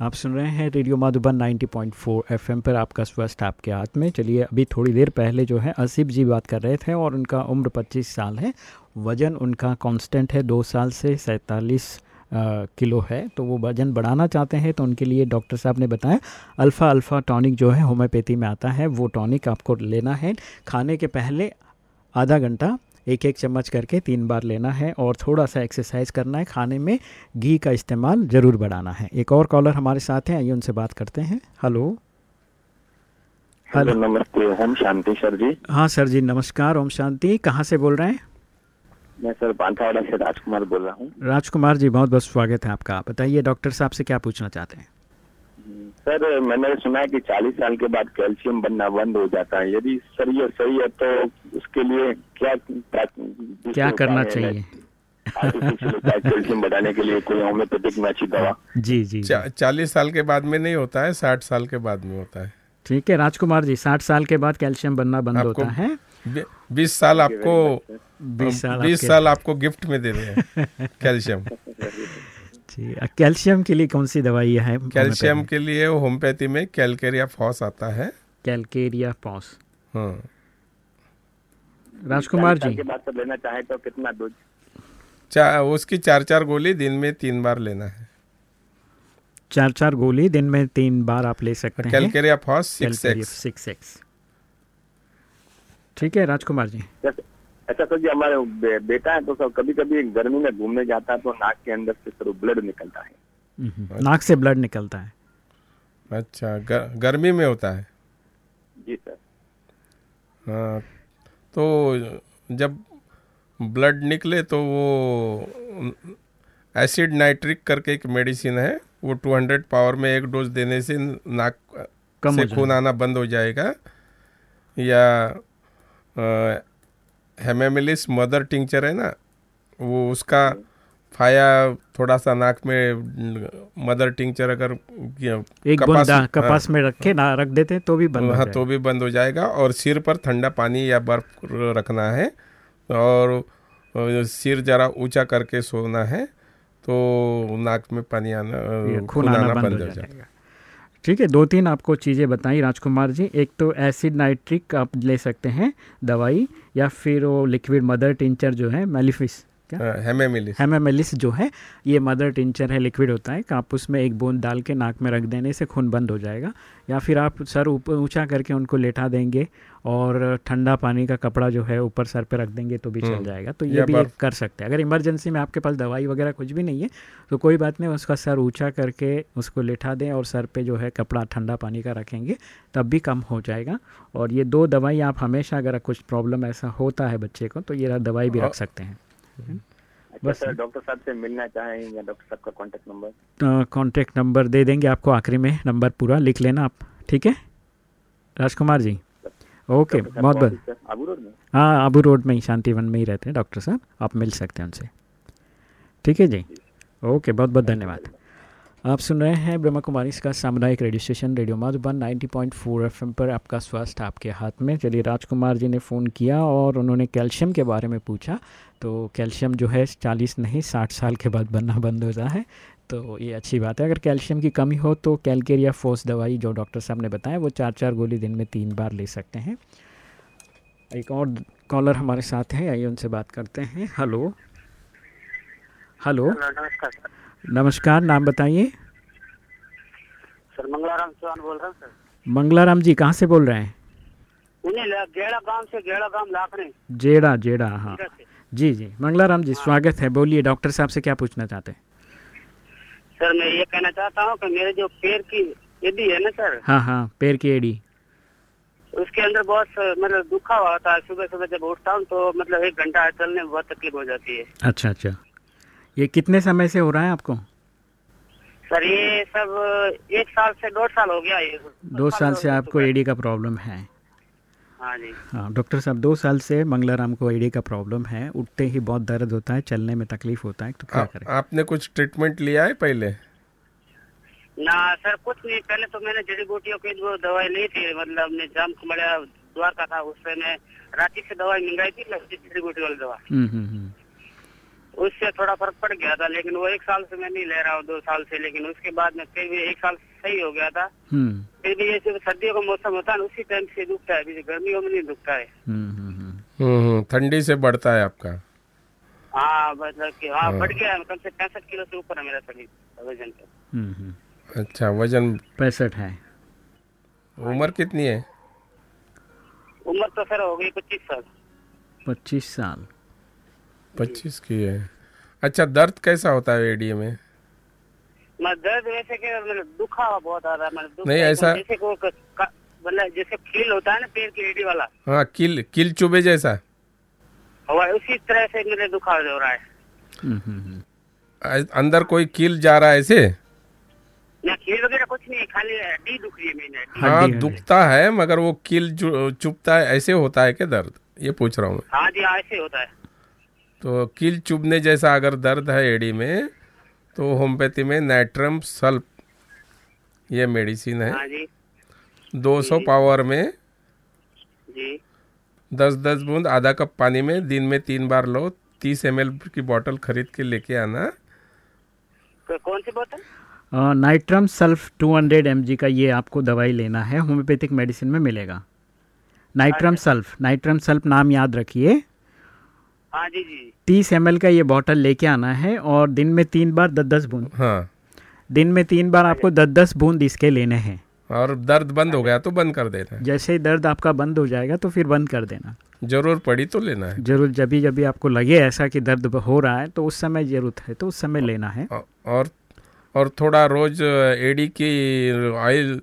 [SPEAKER 2] आप सुन रहे हैं रेडियो माधुबन 90.4 एफएम पर आपका स्वस्थ आपके हाथ में। चलिए, अभी थोड़ी देर पहले जो है आसिफ जी बात कर रहे थे और उनका उम्र 25 साल है। वज़न उनका कांस्टेंट है दो साल से सैंतालीस किलो है। तो वो वज़न बढ़ाना चाहते हैं तो उनके लिए डॉक्टर साहब ने बताया, अल्फ़ा अल्फ़ा टॉनिक जो है होम्योपैथी में आता है, वो टॉनिक आपको लेना है। खाने के पहले आधा घंटा एक एक चम्मच करके तीन बार लेना है और थोड़ा सा एक्सरसाइज करना है। खाने में घी का इस्तेमाल ज़रूर बढ़ाना है। एक और कॉलर हमारे साथ हैं आइए उनसे बात करते हैं। हेलो
[SPEAKER 6] हेलो नमस्ते ओम शांति सर जी।
[SPEAKER 2] हाँ सर जी नमस्कार ओम शांति। कहाँ से बोल रहे हैं?
[SPEAKER 6] मैं सर बांधावाड़ा से राजकुमार बोल रहा हूँ।
[SPEAKER 2] राजकुमार जी बहुत बहुत स्वागत है आपका। बताइए डॉक्टर साहब से क्या पूछना चाहते हैं?
[SPEAKER 6] सर मैंने सुना है कि 40 साल के बाद कैल्शियम बनना बंद हो जाता है। यदि सर ये सही है तो उसके लिए क्या क्या,
[SPEAKER 2] क्या करना चाहिए?
[SPEAKER 6] कैल्शियम बढ़ाने के लिए कोई होम्योपैथिक में अच्छी दवा।
[SPEAKER 2] जी जी जी।
[SPEAKER 3] चालीस साल के बाद में नहीं होता है साठ साल के बाद में होता है।
[SPEAKER 2] ठीक है राजकुमार जी साठ साल के बाद कैल्शियम बनना बंद होता है।
[SPEAKER 3] बीस साल आपको
[SPEAKER 2] बीस साल
[SPEAKER 3] बीस साल आपको गिफ्ट में दे रहे हैं कैल्शियम।
[SPEAKER 2] जी। कैल्शियम के लिए कौन सी दवाई है?
[SPEAKER 3] कैल्शियम के लिए होम्योपैथी में कैलकेरिया फॉस आता है।
[SPEAKER 2] कैलकेरिया पॉस
[SPEAKER 3] हाँ।
[SPEAKER 2] राजकुमार जी।
[SPEAKER 6] के बाद सर लेना चाहे तो कितना डोज
[SPEAKER 3] चा, उसकी चार चार गोली दिन में तीन बार लेना है।
[SPEAKER 2] चार चार गोली दिन में तीन बार आप ले सकते हैं।
[SPEAKER 3] Calcarea phos six X
[SPEAKER 2] six ठीक है राजकुमार जी।
[SPEAKER 6] अच्छा सर जी हमारे बे, बेटा है तो सर कभी कभी गर्मी में घूमने जाता है तो नाक के अंदर से सर ब्लड निकलता है।
[SPEAKER 2] हम्म, नाक से ब्लड निकलता है।
[SPEAKER 3] अच्छा गर, गर्मी में होता है?
[SPEAKER 6] जी सर।
[SPEAKER 3] हाँ तो जब ब्लड निकले तो वो एसिड नाइट्रिक करके एक मेडिसिन है वो 200 पावर में एक डोज देने से नाक
[SPEAKER 2] कम
[SPEAKER 3] से खून आना बंद हो जाएगा या हेमेमिलिस मदर टिंचर है ना वो उसका फाया थोड़ा सा नाक में मदर टिंचर अगर
[SPEAKER 2] एक दा- कपास में रखे ना रख देते तो भी बंद हाँ
[SPEAKER 3] तो भी बंद हो जाएगा और सिर पर ठंडा पानी या बर्फ़ रखना है और सिर जरा ऊँचा करके सोना है तो नाक में पानी आना
[SPEAKER 2] खून आना बंद हो जाएगा। ठीक है दो तीन आपको चीज़ें बताई राजकुमार जी। एक तो एसिड नाइट्रिक आप ले सकते हैं दवाई। या फिर वो लिक्विड मदर टिंचर जो है मेलिफिस क्या?
[SPEAKER 3] हेमेमिलिस
[SPEAKER 2] जो है ये मदर टिंचर है लिक्विड होता है कि आप उसमें एक बूंद डाल के नाक में रख देने से खून बंद हो जाएगा। या फिर आप सर ऊपर ऊँचा करके उनको लेटा देंगे और ठंडा पानी का कपड़ा जो है ऊपर सर पे रख देंगे तो भी चल
[SPEAKER 3] हम्म।
[SPEAKER 2] जाएगा। तो ये भी। एक कर सकते हैं। अगर इमरजेंसी में आपके पास दवाई वगैरह कुछ भी नहीं है तो कोई बात नहीं उसका सर ऊँचा करके उसको लेटा दें और सर पे जो है कपड़ा ठंडा पानी का रखेंगे तब भी कम हो जाएगा। और ये दो दवाई आप हमेशा अगर कुछ प्रॉब्लम ऐसा होता है बच्चे को तो ये दवाई भी रख सकते हैं।
[SPEAKER 6] अच्छा
[SPEAKER 2] बस।
[SPEAKER 6] सर डॉक्टर साहब से मिलना चाहें या डॉक्टर साहब का कॉन्टेक्ट नंबर
[SPEAKER 2] कांटेक्ट नंबर दे देंगे आपको आखिरी में नंबर पूरा लिख लेना आप ठीक है? राजकुमार जी। ओके बहुत बहुत हाँ आबू रोड में ही शांतिवन में ही रहते हैं डॉक्टर साहब। आप मिल सकते हैं उनसे। ठीक है जी? ओके बहुत बहुत धन्यवाद। आप सुन रहे हैं ब्रह्मा कुमारी इसका सामुदायिक radio station radio Madhuban 90.4 FM पर आपका स्वास्थ्य आपके हाथ में। चलिए राजकुमार जी ने फ़ोन किया और उन्होंने कैल्शियम के बारे में पूछा। तो कैल्शियम जो है 40 नहीं 60 साल के बाद बनना बंद होता है। तो ये अच्छी बात है। अगर कैल्शियम की कमी हो तो कैलकेरिया फोर्स दवाई जो डॉक्टर साहब ने बताया वो चार चार गोली दिन में तीन बार ले सकते हैं। एक और कॉलर हमारे साथ हैं आइए उनसे बात करते हैं। हेलो। हेलो।
[SPEAKER 7] नमस्कार
[SPEAKER 2] नाम बताइए।
[SPEAKER 7] सर मंगलाराम चौहान बोल रहा हूँ सर।
[SPEAKER 2] मंगलाराम जी कहाँ से बोल रहे हैं?
[SPEAKER 7] गेड़ा गाँव से गेड़ा गाँव लाखने
[SPEAKER 2] जेड़ा जेड़ा हाँ। जी जी। मंगलाराम जी स्वागत है। बोलिए डॉक्टर साहब से क्या पूछना चाहते हैं?
[SPEAKER 7] सर मैं ये कहना चाहता हूँ कि मेरे जो पैर की एडी है ना सर
[SPEAKER 2] हाँ हाँ पैर की एड़ी।
[SPEAKER 7] उसके अंदर बहुत मतलब दुखा हुआ होता है सुबह सुबह जब उठता हूँ तो मतलब एक घंटा चलने में बहुत तकलीफ़ हो जाती है।
[SPEAKER 2] अच्छा अच्छा। ये कितने समय से हो रहा है आपको?
[SPEAKER 7] सर ये सब एक साल से डेढ़ साल हो गया ये
[SPEAKER 2] दो साल, साल से आपको एडी का प्रॉब्लम है।
[SPEAKER 7] हाँ जी।
[SPEAKER 2] हाँ डॉक्टर साहब दो साल से मंगलाराम को आईडी का प्रॉब्लम है उठते ही बहुत दर्द होता है चलने में तकलीफ़ होता है तो क्या
[SPEAKER 3] आ,
[SPEAKER 2] करें?
[SPEAKER 3] आपने कुछ ट्रीटमेंट लिया है पहले?
[SPEAKER 7] ना सर कुछ नहीं पहले तो मैंने जड़ी बूटियों की वो दवाई ली थी मतलब हमने जाम कमड़िया द्वारका था उससे मैं रांची से दवाई मंगाई थी जड़ी बूटी वाली दवा।
[SPEAKER 2] हम्म हम्म हम्म।
[SPEAKER 7] उससे थोड़ा फ़र्क पड़ गया था लेकिन वो एक साल से मैं नहीं ले रहा हूँ दो साल से लेकिन उसके बाद में फिर भी एक साल सही हो गया था। सर्दियों का मौसम होता है उसी टाइम से दुखता है अभी गर्मियों में नहीं दुखता है।
[SPEAKER 2] हम्म हम्म हम्म।
[SPEAKER 3] ठंडी से बढ़ता है आपका।
[SPEAKER 7] हाँ मतलब कि हाँ। बढ़ गया कम से पैंसठ किलो से ऊपर है मेरा शरीर वज़न का।
[SPEAKER 2] हम्म हम्म।
[SPEAKER 3] अच्छा वज़न
[SPEAKER 2] पैंसठ है।
[SPEAKER 3] उम्र कितनी है?
[SPEAKER 7] उम्र तो सर हो गई पच्चीस साल।
[SPEAKER 2] पच्चीस साल।
[SPEAKER 3] पच्चीस की है। अच्छा दर्द कैसा होता है एडी में
[SPEAKER 7] मैं? दर्द वैसे कि मतलब दुखा हुआ बहुत आ रहा है मतलब
[SPEAKER 3] नहीं, ऐसा-
[SPEAKER 7] जैसे को मतलब जैसे होता है ना पैर की एड़ी वाला।
[SPEAKER 3] हाँ किल किल चुबे जैसा।
[SPEAKER 7] हुआ उसी तरह से मेरे दुखा हो रहा है।
[SPEAKER 2] हम्म हम्म हम्म।
[SPEAKER 3] अंदर कोई किल जा रहा है ऐसे?
[SPEAKER 7] ना वगैरह कुछ नहीं खाली हड्डी दुख रही है मैंने
[SPEAKER 3] हाँ। दुखता है मगर वो किल जो चुभता है ऐसे होता है क्या दर्द? ये पूछ रहा हूँ
[SPEAKER 7] हाँ जी हाँ ऐसे होता है।
[SPEAKER 3] तो किल चुभने जैसा अगर दर्द है एडी में तो होम्योपैथी में नाइट्रम सल्प ये मेडिसिन है।
[SPEAKER 7] हाँ जी।
[SPEAKER 3] 200 पावर में
[SPEAKER 7] जी।
[SPEAKER 3] 10-10 बूंद आधा कप पानी में दिन में तीन बार लो 30 एम की बोतल खरीद के लेके आना।
[SPEAKER 7] तो कौन सी बोतल?
[SPEAKER 2] नाइट्रम सल्फ 200 हंड्रेड का ये आपको दवाई लेना है होम्योपैथिक मेडिसिन में मिलेगा। नाइट्रम सल्फ नाइट्रम सल्फ नाम याद रखिए।
[SPEAKER 7] हाँ जी जी।
[SPEAKER 2] तीस एम का ये बॉटल लेके आना है और दिन में तीन बार दस दस बूंद।
[SPEAKER 3] हाँ।
[SPEAKER 2] दिन में तीन बार आपको दस दस बूंद इसके लेने हैं।
[SPEAKER 3] और दर्द बंद हो गया तो बंद कर देना।
[SPEAKER 2] जैसे ही दर्द आपका बंद हो जाएगा तो फिर बंद कर देना।
[SPEAKER 3] ज़रूर पड़ी तो लेना है।
[SPEAKER 2] ज़रूर जब भी जब भी आपको लगे ऐसा कि दर्द हो रहा है तो उस समय ज़रूरत है तो उस समय लेना है।
[SPEAKER 3] और और थोड़ा रोज एडी की ऑयल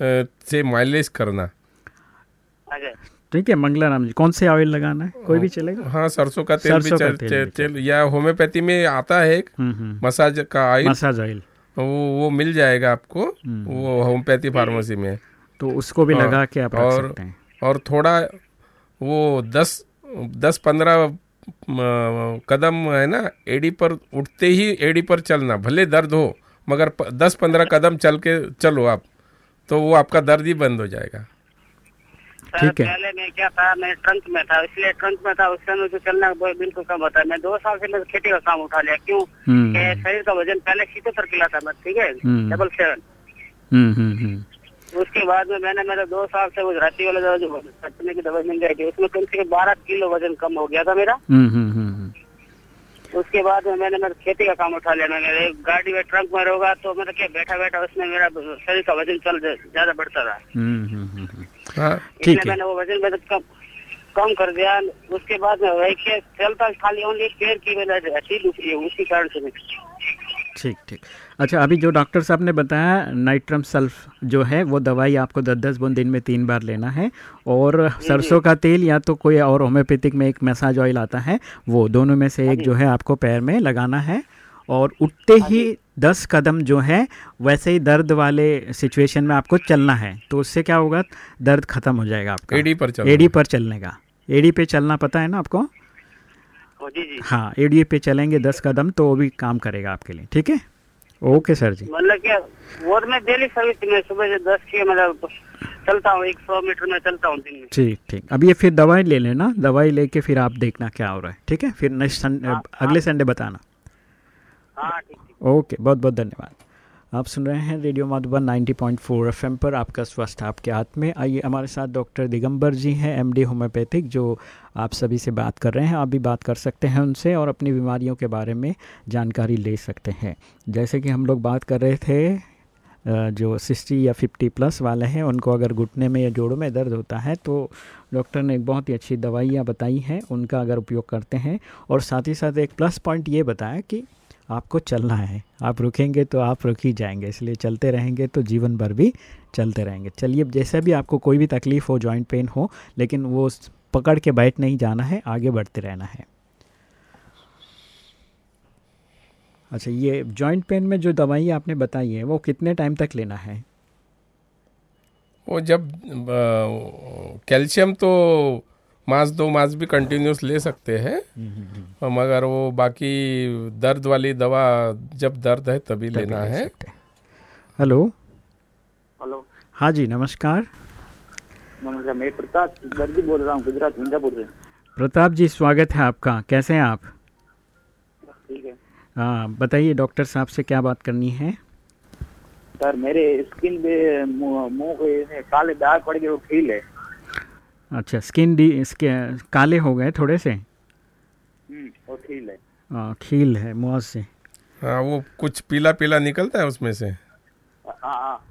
[SPEAKER 3] से माइलेज करना।
[SPEAKER 7] अच्छा।
[SPEAKER 2] ठीक है मंगला राम जी कौन से ऑयल लगाना है? कोई भी चलेगा?
[SPEAKER 3] हाँ सरसों का तेल भी
[SPEAKER 2] सरसों का
[SPEAKER 3] चल,
[SPEAKER 2] तेल
[SPEAKER 3] चल, चल या होम्योपैथी में आता है एक
[SPEAKER 2] हम्म हम्म।
[SPEAKER 3] मसाज का ऑयल
[SPEAKER 2] मसाज ऑयल
[SPEAKER 3] वो वो मिल जाएगा आपको
[SPEAKER 2] हम्म।
[SPEAKER 3] वो होम्योपैथी फार्मेसी में।
[SPEAKER 2] तो उसको भी
[SPEAKER 3] हाँ,
[SPEAKER 2] लगा के आप रख
[SPEAKER 3] और-
[SPEAKER 2] सकते हैं।
[SPEAKER 3] और थोड़ा वो दस दस पंद्रह कदम है ना एडी पर उठते ही एडी पर चलना भले दर्द हो मगर दस पंद्रह कदम चल के चलो आप तो वो आपका दर्द ही बंद हो जाएगा।
[SPEAKER 7] सर
[SPEAKER 2] ठीक है।
[SPEAKER 7] पहले मैं क्या था मैं ट्रंक में था इसलिए ट्रंक में था उस समय तो चलना बिल्कुल कम होता है। मैं दो साल से मैं खेती का काम उठा लिया। क्यों?
[SPEAKER 2] हम्म
[SPEAKER 7] कि शरीर का वज़न पहले पर किला था मैं ठीक है?
[SPEAKER 2] हम्म।
[SPEAKER 7] डबल सेवन
[SPEAKER 2] हम्म हम्म हम्म।
[SPEAKER 7] उसके बाद में मैंने मेरा दो साल से वो राती वाला दवा जो सटने की दवाई मिल जाएगी उसमें कम से कम बारह किलो वज़न कम हो गया था मेरा।
[SPEAKER 2] हम्म हम्म हम्म हम्म।
[SPEAKER 7] उसके बाद में मैंने मेरा खेती का काम उठा लिया। मैंने एक गाड़ी में ट्रंक में होगा तो मतलब क्या बैठा बैठा उसमें मेरा शरीर का वज़न चल ज़्यादा बढ़ता रहा।
[SPEAKER 3] हाँ
[SPEAKER 2] ठीक
[SPEAKER 7] इसलिए
[SPEAKER 2] है।
[SPEAKER 7] मैंने वो वज़न मतलब कम कम कर दिया। उसके बाद में वही के चलता खाली ओनली पैर की वजह हड्डी दुख रही है उसी कारण से
[SPEAKER 2] ठीक ठीक। अच्छा अभी जो डॉक्टर साहब ने बताया नाइट्रम सल्फ जो है वो दवाई आपको दस दस बूंद दिन में तीन बार लेना है और सरसों का तेल या तो कोई और होम्योपैथिक में एक मसाज ऑयल आता है वो दोनों में से एक जो। है आपको पैर में लगाना है और उठते ही दस कदम जो है वैसे ही दर्द वाले सिचुएशन में आपको चलना है। तो उससे क्या होगा? दर्द खत्म हो जाएगा आपका।
[SPEAKER 3] एडी पर चल
[SPEAKER 2] एडी पर चलने का। एडी पे चलना पता है ना आपको?
[SPEAKER 7] जी जी।
[SPEAKER 2] हाँ एडी पे चलेंगे दस कदम तो वो भी काम करेगा आपके लिए। ठीक है? ओके सर जी।
[SPEAKER 7] मतलब क्या वो मैं डेली सर्विस मैं सुबह से दस के मतलब चलता हूँ एक सौ मीटर में चलता हूँ दिन में।
[SPEAKER 2] ठीक ठीक। अब ये फिर दवाई ले लेना दवाई लेके फिर आप देखना क्या हो रहा है। ठीक है? फिर नेक्स्ट संडे अगले संडे बताना।
[SPEAKER 7] हाँ ठीक ठीक।
[SPEAKER 2] ओके, बहुत बहुत धन्यवाद। आप सुन रहे हैं रेडियो मधुबन 90.4 एफएम पर आपका स्वास्थ्य आपके हाथ में। आइए, हमारे साथ डॉक्टर दिगंबर जी हैं एमडी होम्योपैथिक, जो आप सभी से बात कर रहे हैं। आप भी बात कर सकते हैं उनसे और अपनी बीमारियों के बारे में जानकारी ले सकते हैं। जैसे कि हम लोग बात कर रहे थे जो सिक्सटी या फिफ्टी प्लस वाले हैं, उनको अगर घुटने में या जोड़ों में दर्द होता है तो डॉक्टर ने एक बहुत ही अच्छी दवाइयाँ बताई हैं, उनका अगर उपयोग करते हैं। और साथ ही साथ एक प्लस पॉइंट ये बताया कि आपको चलना है। आप रुकेंगे तो आप रुक ही जाएँगे, इसलिए चलते रहेंगे तो जीवन भर भी चलते रहेंगे। चलिए जैसा भी आपको कोई भी तकलीफ़ हो जॉइंट पेन हो, लेकिन वो पकड़ के बैठ नहीं जाना है, आगे बढ़ते रहना है। अच्छा ये जॉइंट पेन में जो दवाई आपने बताई है, वो कितने टाइम तक लेना है?
[SPEAKER 3] वो जब कैल्शियम तो मास दो मास भी कंटिन्यूस ले सकते हैं। और मगर वो बाकी दर्द वाली दवा जब दर्द है तभी
[SPEAKER 2] तभी
[SPEAKER 3] लेना
[SPEAKER 2] ले
[SPEAKER 3] है।
[SPEAKER 2] हेलो।
[SPEAKER 7] हेलो।
[SPEAKER 2] हाँ जी नमस्कार।
[SPEAKER 7] नमस्कार मैं प्रताप बोल रहा हूँ गुजरात मिर्जापुर से।
[SPEAKER 2] प्रताप जी स्वागत है आपका। कैसे हैं आप?
[SPEAKER 7] ठीक है।
[SPEAKER 2] हाँ बताइए डॉक्टर साहब से क्या बात करनी है?
[SPEAKER 7] सर मेरे स्किन पे मुँह मुँह पे काले दाग पड़ गए वो खील है।
[SPEAKER 2] अच्छा स्किन डी इसके काले हो गए थोड़े से?
[SPEAKER 7] हम्म, वो खील है।
[SPEAKER 2] आ, खील है मुँह से।
[SPEAKER 3] हाँ वो कुछ पीला पीला निकलता है उसमें से?
[SPEAKER 7] हाँ हाँ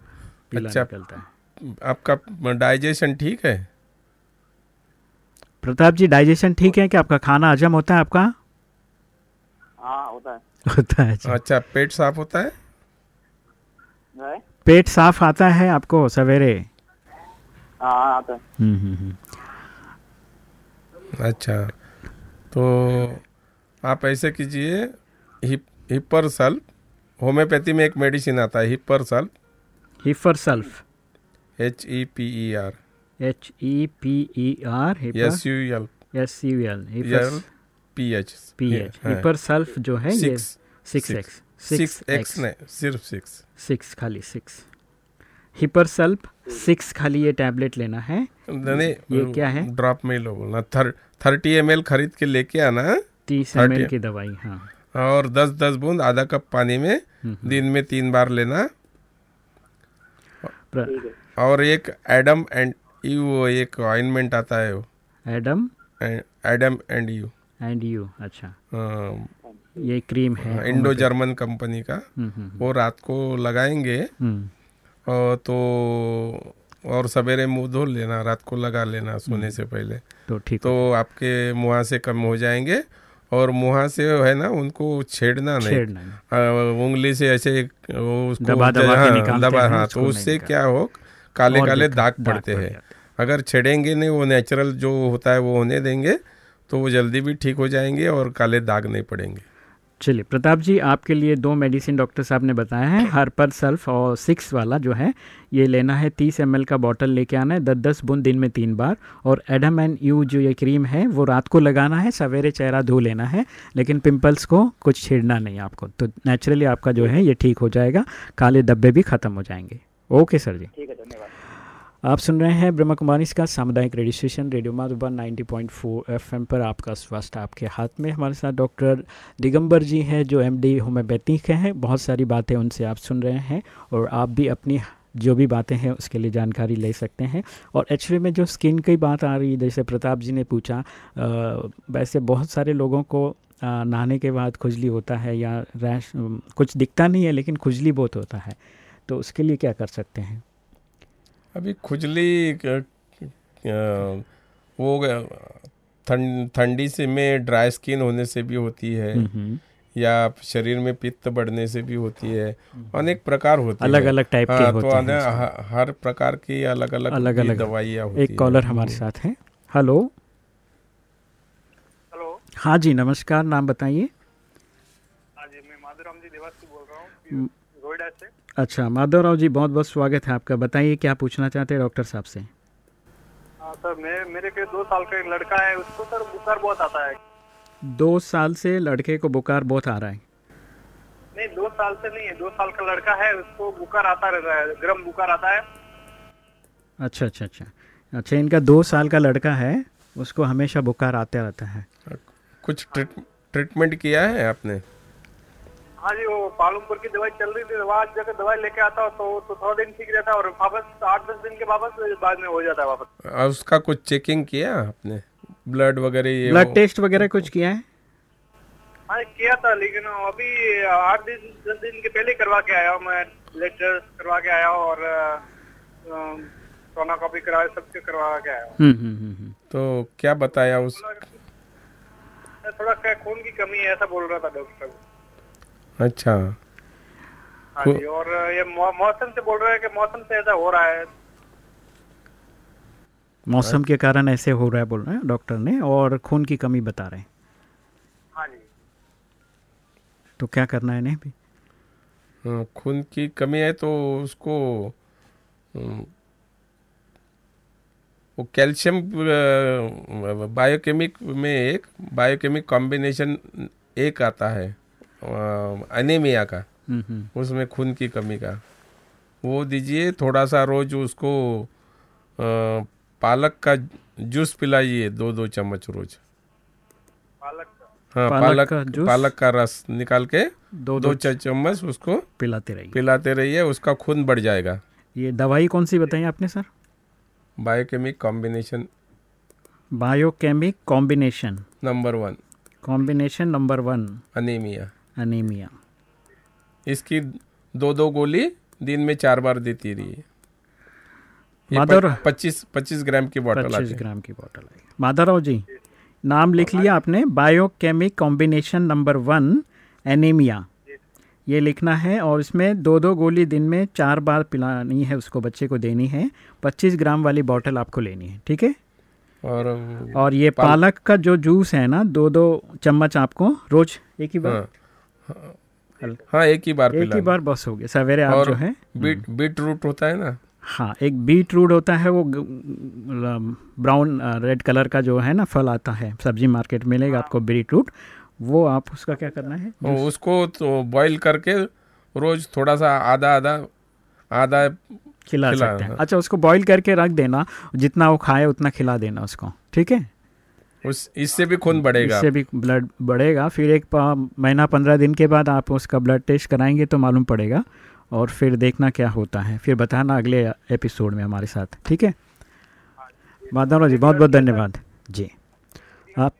[SPEAKER 2] पीला
[SPEAKER 3] अच्छा।
[SPEAKER 2] निकलता है।
[SPEAKER 3] आपका डाइजेशन ठीक है?
[SPEAKER 2] प्रताप जी डाइजेशन ठीक है कि आपका खाना हजम होता है आपका?
[SPEAKER 7] हाँ होता है।
[SPEAKER 2] होता है अच्छा।
[SPEAKER 3] अच्छा पेट साफ़ होता है?
[SPEAKER 7] है?
[SPEAKER 2] पेट साफ़ आता है आपको सवेरे?
[SPEAKER 7] हाँ हाँ
[SPEAKER 2] हम्म हम्म हम्म।
[SPEAKER 3] अच्छा तो आप ऐसे कीजिए हिप हिपर सल्फ होम्योपैथी में एक मेडिसिन आता है hepar sulph.
[SPEAKER 2] Hepar sulph.
[SPEAKER 3] H E P E R
[SPEAKER 2] H E P E R
[SPEAKER 3] S U L
[SPEAKER 2] S U L
[SPEAKER 3] L P H
[SPEAKER 2] P H hepar sulph जो है
[SPEAKER 3] six
[SPEAKER 2] six X
[SPEAKER 3] six X नहीं सिर्फ़ सिक्स
[SPEAKER 2] सिक्स खाली सिक्स हिपर सल्फ सिक्स खाली ये टैबलेट लेना है।
[SPEAKER 3] नहीं
[SPEAKER 2] ये क्या है?
[SPEAKER 3] ड्रॉप में लो बोलना। थर थर्टी एम एल खरीद के लेके आना
[SPEAKER 2] तीस एम की दवाई हाँ।
[SPEAKER 3] और दस दस बूंद आधा कप पानी में
[SPEAKER 2] हम्म,
[SPEAKER 3] दिन में तीन बार लेना।
[SPEAKER 7] है।
[SPEAKER 3] और एक एडम एंड यू एक ऑइनमेंट आता है वो।
[SPEAKER 2] Adam
[SPEAKER 3] Adam and you
[SPEAKER 2] and you अच्छा। आ, ये क्रीम है
[SPEAKER 3] इंडो जर्मन कंपनी का।
[SPEAKER 2] हम्म, हम्म,
[SPEAKER 3] वो रात को लगाएँगे।
[SPEAKER 2] हम्म,
[SPEAKER 3] तो और सवेरे मुँह धो लेना रात को लगा लेना सोने से पहले।
[SPEAKER 2] तो ठीक
[SPEAKER 3] तो आपके मुँह से कम हो जाएँगे और मुँह से है ना उनको छेड़ना नहीं।
[SPEAKER 2] छेड़ना नहीं।
[SPEAKER 3] उंगली से ऐसे वो उसको
[SPEAKER 2] दबा- दबा के
[SPEAKER 3] हाँ, दबा
[SPEAKER 2] हैं,
[SPEAKER 3] हाँ तो उससे क्या हो काले काले दाग पड़ते हैं। अगर छेड़ेंगे नहीं वो नेचुरल जो होता है वो होने देंगे तो वो जल्दी भी ठीक हो जाएँगे और काले दाग नहीं पड़ेंगे।
[SPEAKER 2] चलिए, प्रताप जी, आपके लिए दो मेडिसिन डॉक्टर साहब ने बताया है, हर्पर सल्फ और सिक्स वाला जो है, ये लेना है तीस एम का बॉटल लेके आना है, दस दस बूंद दिन में तीन बार, और एडम एंड यू जो ये क्रीम है, वो रात को लगाना है, सवेरे चेहरा धो लेना है, लेकिन पिंपल्स को कुछ छेड़ना नहीं आपको तो नेचुरली आपका जो है, ये ठीक हो जाएगा, काले धब्बे भी ख़त्म हो जाएँगे। ओके सर जी।
[SPEAKER 7] ठीक है, धन्यवाद।
[SPEAKER 2] आप सुन रहे हैं ब्रह्मा कुमारी का सामुदायिक radio station, radio Madhuban 90.4 FM पर आपका स्वास्थ्य आपके हाथ में। हमारे साथ डॉक्टर दिगंबर जी हैं, जो एमडी होम्योपैथी के हैं। बहुत सारी बातें उनसे आप सुन रहे हैं और आप भी अपनी जो भी बातें हैं उसके लिए जानकारी ले सकते हैं। और एच में जो स्किन की बात आ रही है, जैसे प्रताप जी ने पूछा वैसे बहुत सारे लोगों को नहाने के बाद खुजली होता है या रैश कुछ दिखता नहीं है, लेकिन खुजली बहुत होता है। तो उसके लिए क्या कर सकते हैं?
[SPEAKER 3] अभी खुजली वो ठंड ठंडी से में ड्राई स्किन होने से भी होती है
[SPEAKER 2] हम्म, हम्म।
[SPEAKER 3] या शरीर में पित्त बढ़ने से भी होती है अनेक प्रकार होती
[SPEAKER 2] अलग
[SPEAKER 3] है।
[SPEAKER 2] अलग टाइप के
[SPEAKER 3] हाँ,
[SPEAKER 2] होते
[SPEAKER 3] तो
[SPEAKER 2] हैं
[SPEAKER 3] ह- हर प्रकार की अलग अलग
[SPEAKER 2] अलग अलग
[SPEAKER 3] दवाइयाँ
[SPEAKER 2] एक कॉलर हमारे साथ हैं। हेलो
[SPEAKER 7] हेलो
[SPEAKER 2] हाँ जी नमस्कार नाम बताइए।
[SPEAKER 7] हाँ जी मैं माधुराम जी देवास से बोल रहा हूँ।
[SPEAKER 8] से।
[SPEAKER 2] अच्छा माधवराव जी बहुत बहुत स्वागत है आपका। बताइए क्या पूछना चाहते हैं डॉक्टर साहब से?
[SPEAKER 8] हाँ सर मैं मेरे के दो साल का एक लड़का है उसको सर बुखार बहुत आता है।
[SPEAKER 2] दो साल से लड़के को बुखार बहुत आ रहा है?
[SPEAKER 8] नहीं दो साल से नहीं है दो साल का लड़का है उसको बुखार आता रहता है गर्म बुखार आता है।
[SPEAKER 2] अच्छा अच्छा अच्छा। अच्छा इनका दो साल का लड़का है उसको हमेशा बुखार आते रहता है।
[SPEAKER 3] कुछ ट्रीटमेंट किया है आपने?
[SPEAKER 8] हाँ जी वो पालमपुर की दवाई चल रही थी वहाँ जगह दवाई लेके आता हूँ तो, तो थोड़ा दिन ठीक रहता है और वापस आठ दस दिन के वापस बाद में हो जाता है वापस।
[SPEAKER 3] और उसका कुछ चेकिंग किया आपने? ब्लड वगैरह ये
[SPEAKER 2] ब्लड टेस्ट वगैरह कुछ किया है?
[SPEAKER 8] हाँ किया था लेकिन अभी आठ दिन दस दिन के पहले करवा के आया हूँ मैं लेटर करवा के आया हूँ और सोना कॉपी कराया सबके करवा के आया हूँ।
[SPEAKER 2] हम्म हम्म हम्म हम्म।
[SPEAKER 3] तो क्या बताया उस
[SPEAKER 8] थोड़ा खून की कमी है ऐसा बोल रहा था डॉक्टर
[SPEAKER 3] अच्छा।
[SPEAKER 8] हाँ जी और ये मौसम से बोल रहे हैं कि मौसम से ऐसा हो रहा है।
[SPEAKER 2] मौसम के कारण ऐसे हो रहा है बोल रहे हैं डॉक्टर ने और खून की कमी बता रहे हैं।
[SPEAKER 8] हाँ जी।
[SPEAKER 2] तो क्या करना है इन्हें भी?
[SPEAKER 3] हाँ, खून की कमी है तो उसको वो कैल्शियम बायोकेमिक में एक बायोकेमिक कॉम्बिनेशन एक आता है। अनेमिया का। उसमें खून की कमी का। वो दीजिए थोड़ा सा रोज उसको पालक का जूस पिलाइए दो दो चम्मच रोज।
[SPEAKER 8] पालक का?
[SPEAKER 3] हाँ
[SPEAKER 2] पालक
[SPEAKER 3] पालक
[SPEAKER 2] का जूस?
[SPEAKER 3] पालक का रस निकाल के
[SPEAKER 2] दो
[SPEAKER 3] दो
[SPEAKER 2] दो
[SPEAKER 3] चम्मच उसको
[SPEAKER 2] पिलाते रहिए।
[SPEAKER 3] पिलाते रहिए उसका खून बढ़ जाएगा।
[SPEAKER 2] ये दवाई कौन सी बताई आपने sir?
[SPEAKER 3] Biochemic combination
[SPEAKER 2] biochemic combination
[SPEAKER 3] number one
[SPEAKER 2] combination number one
[SPEAKER 3] anaemia
[SPEAKER 2] anaemia
[SPEAKER 3] इसकी दो दो गोली दिन में चार बार देती रही
[SPEAKER 2] माधव
[SPEAKER 3] पच्चीस पच्चीस ग्राम की बॉटल
[SPEAKER 2] पच्चीस ग्राम की बोतल आई माधवराव जी नाम लिख लिया आपने biochemic combination number one anaemia ये लिखना है और इसमें दो दो गोली दिन में चार बार पिलानी है उसको बच्चे को देनी है। पच्चीस ग्राम वाली बॉटल आपको लेनी है ठीक है?
[SPEAKER 3] और
[SPEAKER 2] और ये पालक का जो जूस है ना दो दो चम्मच आपको रोज एक ही बार
[SPEAKER 3] हाँ। हाँ, हाँ एक ही बार
[SPEAKER 2] एक ही बार बस हो गया। सवेरे आप जो है
[SPEAKER 3] बीट बीट रूट होता है ना?
[SPEAKER 2] हाँ एक बीट रूट होता है वो ब्राउन रेड कलर का जो है ना फल आता है सब्ज़ी मार्केट में मिलेगा आपको बीट रूट। वो आप उसका क्या करना है?
[SPEAKER 3] उसको तो बॉईल करके रोज थोड़ा सा आधा आधा आधा
[SPEAKER 2] खिला
[SPEAKER 3] खिला,
[SPEAKER 2] सकते हैं।
[SPEAKER 3] हाँ।
[SPEAKER 2] अच्छा उसको बॉईल करके रख देना जितना वो खाए उतना खिला देना उसको ठीक है?
[SPEAKER 3] उस, इससे भी खून बढ़ेगा।
[SPEAKER 2] इससे भी ब्लड बढ़ेगा। फिर एक महीना पंद्रह दिन के बाद आप उसका ब्लड टेस्ट कराएँगे तो मालूम पड़ेगा और फिर देखना क्या होता है। फिर बताना अगले एपिसोड में हमारे साथ। ठीक है? माधवराव जी बहुत बहुत धन्यवाद। जी। आप,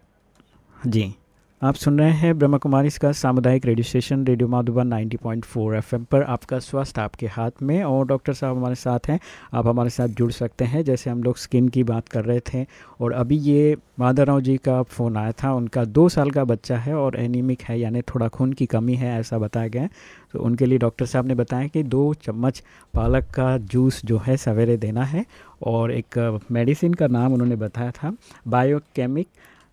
[SPEAKER 2] जी। आप सुन रहे हैं ब्रह्म कुमारी इसका सामुदायिक radio station, radio Madhuban 90.4 FM पर आपका स्वास्थ्य आपके हाथ में। और डॉक्टर साहब हमारे साथ हैं। आप हमारे साथ जुड़ सकते हैं। जैसे हम लोग स्किन की बात कर रहे थे और अभी ये माधवराव जी का फ़ोन आया था। उनका दो साल का बच्चा है और एनीमिक है, यानी थोड़ा खून की कमी है, ऐसा बताया गया तो उनके लिए डॉक्टर साहब ने बताया कि दो चम्मच पालक का जूस जो है सवेरे देना है और एक मेडिसिन का नाम उन्होंने बताया था। Biochemic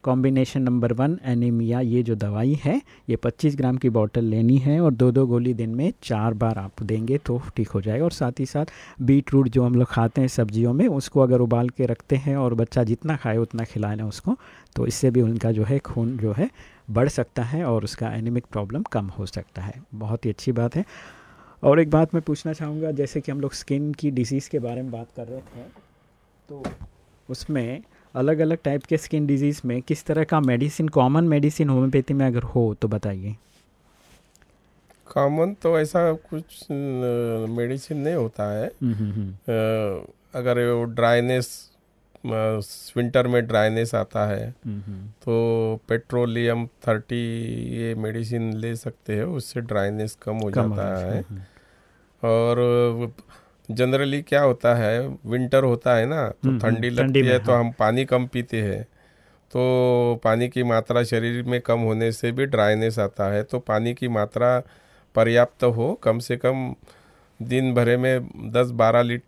[SPEAKER 2] combination number one anaemia ये जो दवाई है, ये 25 ग्राम की बोतल लेनी है और दो दो गोली दिन में चार बार आप देंगे तो ठीक हो जाएगा। और साथ ही साथ बीट रूट जो हम लोग खाते हैं सब्जियों में, उसको अगर उबाल के रखते हैं और बच्चा जितना खाए उतना खिलाए ना उसको तो इससे भी उनका जो है खून जो है बढ़ सकता है और उसका एनीमिक प्रॉब्लम कम हो सकता है। बहुत ही अच्छी बात है। और एक बात मैं पूछना चाहूँगा, जैसे कि हम लोग स्किन की डिज़ीज़ के बारे में बात कर रहे थे तो उसमें अलग अलग टाइप के स्किन डिज़ीज़ में किस तरह का मेडिसिन कॉमन मेडिसिन होम्योपैथी में अगर हो तो बताइए।
[SPEAKER 3] कॉमन तो ऐसा कुछ मेडिसिन नहीं होता है।
[SPEAKER 2] हम्म, हम्म, हम्म,
[SPEAKER 3] अगर वो ड्राइनेस विंटर में ड्राइनेस आता है तो पेट्रोलियम थर्टी ये मेडिसिन ले सकते हैं उससे ड्राइनेस कम हो
[SPEAKER 2] कम
[SPEAKER 3] जाता है। और जनरली क्या होता है विंटर होता है ना तो
[SPEAKER 2] हम्म,
[SPEAKER 3] ठंडी लगती है तो
[SPEAKER 2] हाँ।
[SPEAKER 3] हम पानी कम पीते हैं तो पानी की मात्रा शरीर में कम होने से भी ड्राइनेस आता है तो पानी की मात्रा पर्याप्त हो कम से कम दिन भरे में दस बारह लीट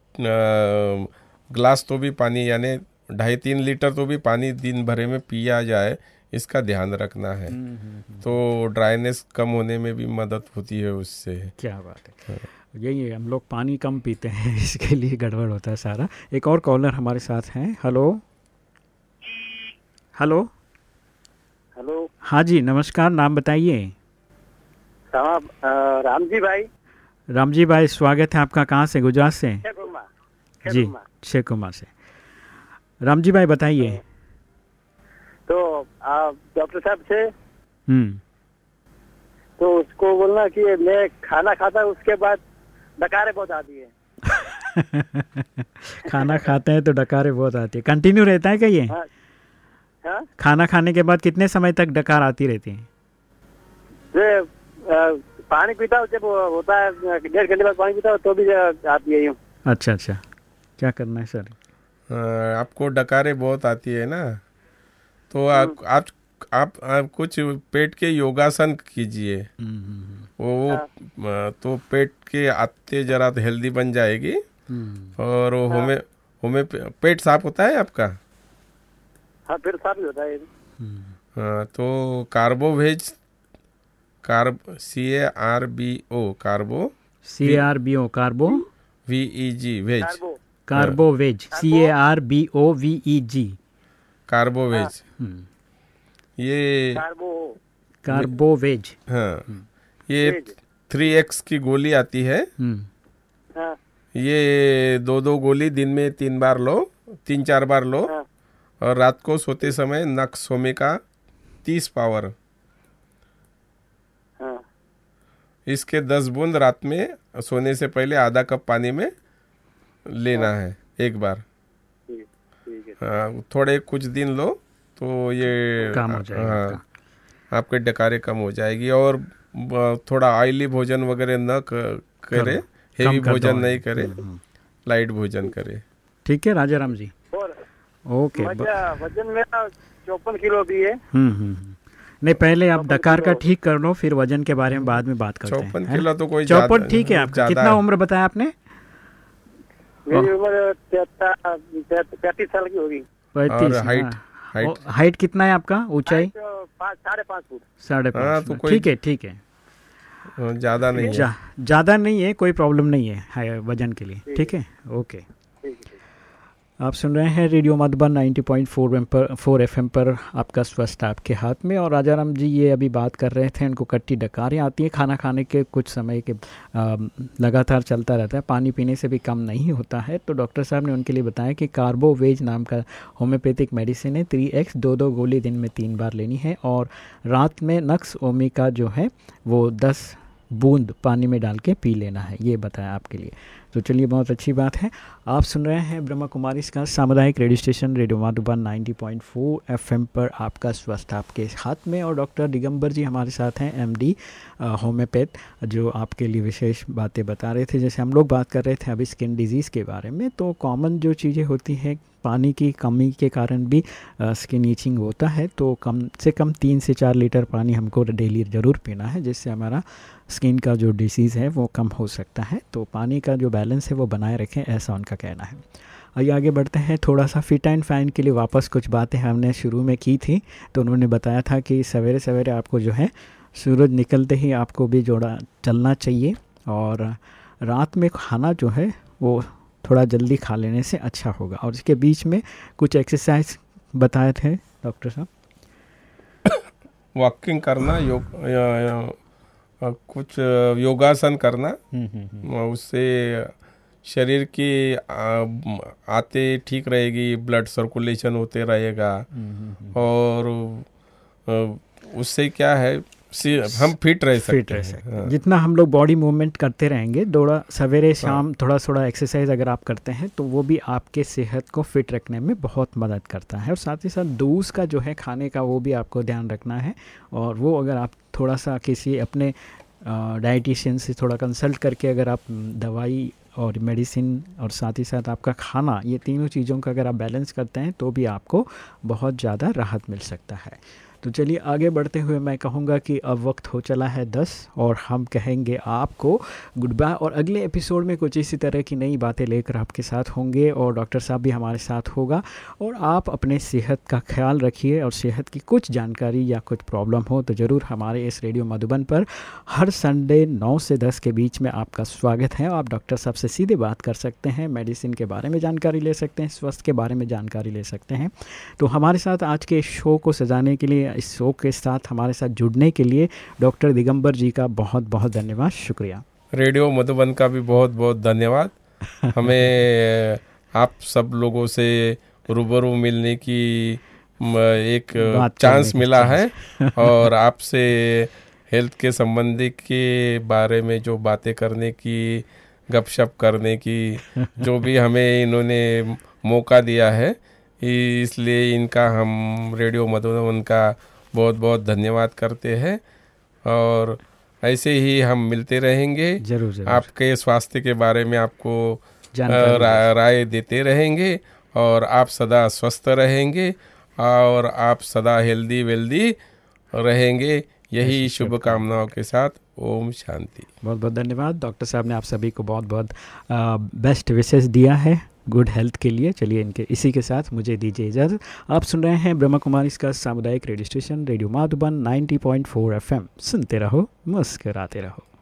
[SPEAKER 3] ग्लास तो भी पानी यानी ढाई तीन लीटर तो भी पानी दिन भरे में पिया जाए इसका ध्यान रखना है। तो ड्राइनेस कम होने में भी मदद होती है उससे।
[SPEAKER 2] क्या बात है। यही है हम लोग पानी कम पीते हैं इसके लिए गड़बड़ होता है सारा। एक और कॉलर हमारे साथ हैं। हेलो। हेलो।
[SPEAKER 5] हेलो।
[SPEAKER 2] हाँ जी नमस्कार नाम बताइए।
[SPEAKER 5] राम जी भाई।
[SPEAKER 2] राम जी भाई स्वागत है आपका कहाँ से गुजरात से? जी शेखुमा से। राम जी भाई बताइए।
[SPEAKER 5] तो आप डॉक्टर साहब से
[SPEAKER 2] हम्म।
[SPEAKER 5] तो उसको बोलना कि मैं खाना खाता उसके बाद डकारे बहुत आती है।
[SPEAKER 2] खाना खाते हैं तो डकारे बहुत आती है। कंटिन्यू रहता है क्या ये?
[SPEAKER 5] हाँ। हाँ?
[SPEAKER 2] खाना खाने के बाद कितने समय तक डकार आती रहती है?
[SPEAKER 5] ये, पानी पीता हूँ जब होता है डेढ़ घंटे बाद पानी पीता हूँ तो भी आती है यूँ।
[SPEAKER 2] अच्छा अच्छा। क्या करना है सर?
[SPEAKER 3] हाँ, आपको डकारे बहुत आती है ना? तो आप आप आप, आप कुछ पेट के योगासन कीजिए। वो वो तो पेट के आते जरा तो हेल्दी बन जाएगी। और वो होमे होमे पेट साफ़ होता है आपका?
[SPEAKER 5] हाँ फिर साफ़ ही होता है।
[SPEAKER 3] हाँ, तो carbo veg carb C A R B O carbo.
[SPEAKER 2] C A R B O carbo?
[SPEAKER 3] V E G veg
[SPEAKER 5] carbo.
[SPEAKER 2] Carbo veg C A R B O V E G.
[SPEAKER 3] Carbo veg. ये
[SPEAKER 5] कार्बो
[SPEAKER 2] कार्बो
[SPEAKER 3] हाँ। ये थ्री एक्स की गोली आती है।
[SPEAKER 2] हम्म।
[SPEAKER 5] हाँ।
[SPEAKER 3] ये दो दो गोली दिन में तीन बार लो तीन चार बार लो।
[SPEAKER 5] हाँ।
[SPEAKER 3] और रात को सोते समय नक्स सोमे का तीस पावर।
[SPEAKER 5] हाँ।
[SPEAKER 3] इसके दस बूंद रात में सोने से पहले आधा कप पानी में लेना है। एक बार।
[SPEAKER 5] है
[SPEAKER 3] हाँ, थोड़े कुछ दिन लो तो ये
[SPEAKER 2] काम हो जाएगा
[SPEAKER 3] हाँ, आपके। डकारे कम हो जाएगी और थोड़ा ऑयली भोजन वगैरह न करे हेवी
[SPEAKER 2] कर
[SPEAKER 3] भोजन नहीं करे लाइट भोजन करे।
[SPEAKER 2] ठीक है राजा राम जी ओके
[SPEAKER 5] वज़न मेरा चौपन किलो भी है।
[SPEAKER 2] हम्म हम्म हम्म। नहीं पहले आप डकार का ठीक कर लो फिर वज़न के बारे में बाद में बात करते हैं
[SPEAKER 3] चौपन किलो तो कोई
[SPEAKER 2] चौपन ठीक है आपका। कितना उम्र बताया आपने?
[SPEAKER 5] मेरी उम्र पैंतीस साल की होगी।
[SPEAKER 2] पैतीस
[SPEAKER 3] हाइट
[SPEAKER 2] हाँ।
[SPEAKER 3] हाइट
[SPEAKER 2] हाइट कितना है आपका? ऊंचाई?
[SPEAKER 5] तो पाँच साढ़े पाँच फुट।
[SPEAKER 2] साढ़े
[SPEAKER 3] हाँ,
[SPEAKER 2] पाँच
[SPEAKER 3] फुट।
[SPEAKER 2] ठीक है ठीक है।
[SPEAKER 3] हाँ, ज़्यादा नहीं है।
[SPEAKER 2] जा, ज़्यादा नहीं है कोई प्रॉब्लम नहीं है वज़न के लिए। ठीक है। ओके
[SPEAKER 5] ठीक है।
[SPEAKER 2] आप सुन रहे हैं रेडियो मधुबन 90.4 एम पर, फोर एफएम पर आपका स्वास्थ्य आपके हाथ में। और राजा राम जी, ये अभी बात कर रहे थे उनको कट्टी डकारें आती हैं खाना खाने के कुछ समय के लगातार चलता रहता है। पानी पीने से भी कम नहीं होता है। तो डॉक्टर साहब ने उनके लिए बताया कि कार्बोवेज नाम का होम्योपैथिक मेडिसिन है। थ्री एक्स, दो दो गोली दिन में तीन बार लेनी है। और रात में नक्स ओमिका जो है, वो दस बूंद पानी में डाल के पी लेना है, ये बताया आपके लिए। तो चलिए, बहुत अच्छी बात है। आप सुन रहे हैं ब्रह्मा कुमारी का सामुदायिक radio station, radio Madhuban 90.4 FM पर आपका स्वास्थ्य आपके हाथ में। और डॉक्टर दिगंबर जी हमारे साथ हैं एमडी होम्योपैथ, जो आपके लिए विशेष बातें बता रहे थे। जैसे हम लोग बात कर रहे थे अभी स्किन डिज़ीज़ के बारे में तो कॉमन जो चीज़ें होती हैं पानी की कमी के कारण भी स्किन ईचिंग होता है तो कम से कम तीन से चार लीटर पानी हमको डेली ज़रूर पीना है, जिससे हमारा स्किन का जो डिसीज़ है वो कम हो सकता है। तो पानी का जो बैलेंस है वो बनाए रखें, ऐसा उनका कहना है। आइए आगे बढ़ते हैं थोड़ा सा फिट एंड फाइन के लिए वापस कुछ बातें हमने शुरू में की थी तो उन्होंने बताया था कि सवेरे सवेरे आपको जो है, सूरज निकलते ही आपको भी जोड़ा, चलना चाहिए, और रात में खाना जो है, वो थोड़ा जल्दी खा लेने से अच्छा होगा। और इसके बीच में कुछ एक्सरसाइज बताए थे डॉक्टर साहब।
[SPEAKER 3] वॉकिंग करना योग या- या- कुछ योगासन करना उससे शरीर की आते ठीक रहेगी ब्लड सर्कुलेशन होते रहेगा। और उससे क्या है हम फिट रह सकते
[SPEAKER 2] फिट रह
[SPEAKER 3] हैं।
[SPEAKER 2] सकते
[SPEAKER 3] हाँ।
[SPEAKER 2] हैं। जितना हम लोग बॉडी मूवमेंट करते रहेंगे थोड़ा सवेरे शाम हाँ। थोड़ा थोड़ा एक्सरसाइज अगर आप करते हैं तो वो भी आपके सेहत को फिट रखने में बहुत मदद करता है। और साथ ही साथ दूस का जो है खाने का वो भी आपको ध्यान रखना है। और वो अगर आप थोड़ा सा किसी अपने डाइटिशियन से थोड़ा कंसल्ट करके अगर आप दवाई और मेडिसिन और साथ ही साथ आपका खाना ये तीनों चीज़ों का अगर आप बैलेंस करते हैं तो भी आपको बहुत ज़्यादा राहत मिल सकता है। तो चलिए आगे बढ़ते हुए मैं कहूँगा कि अब वक्त हो चला है दस और हम कहेंगे आपको गुड बाय और अगले एपिसोड में कुछ इसी तरह की नई बातें लेकर आपके साथ होंगे और डॉक्टर साहब भी हमारे साथ होगा और आप अपने सेहत का ख्याल रखिए और सेहत की कुछ जानकारी या कुछ प्रॉब्लम हो तो ज़रूर हमारे इस रेडियो मधुबन पर हर संडे नौ से दस के बीच में आपका स्वागत है। आप डॉक्टर साहब से सीधे बात कर सकते हैं मेडिसिन के बारे में जानकारी ले सकते हैं, स्वास्थ्य के बारे में जानकारी ले सकते हैं। तो हमारे साथ आज के शो को सजाने के लिए इस शो के साथ हमारे साथ जुड़ने के लिए डॉक्टर दिगंबर जी का बहुत बहुत धन्यवाद। शुक्रिया।
[SPEAKER 3] रेडियो मधुबन का भी बहुत बहुत धन्यवाद। हमें आप सब लोगों से रूबरू मिलने की एक चांस मिला है और आपसे हेल्थ के संबंधी के बारे में जो बातें करने की गपशप करने की जो भी हमें इन्होंने मौका दिया है इसलिए इनका हम रेडियो मधुबन का बहुत बहुत धन्यवाद करते हैं और ऐसे ही हम मिलते रहेंगे।
[SPEAKER 2] ज़रूर, ज़रूर।
[SPEAKER 3] आपके स्वास्थ्य के बारे में आपको रा, राय देते रहेंगे और आप सदा स्वस्थ रहेंगे और आप सदा हेल्दी वेल्दी रहेंगे। यही शुभकामनाओं के साथ ओम शांति।
[SPEAKER 2] बहुत बहुत धन्यवाद। डॉक्टर साहब ने आप सभी को बहुत बहुत बेस्ट विशेष दिया है। गुड हेल्थ के लिए। चलिए इनके, इसी के साथ मुझे दीजिए इजाज़त। आप सुन रहे हैं ब्रह्मा कुमारी इसका सामुदायिक radio station, radio Madhuban 90.4 FM. सुनते रहो, मुस्कराते रहो।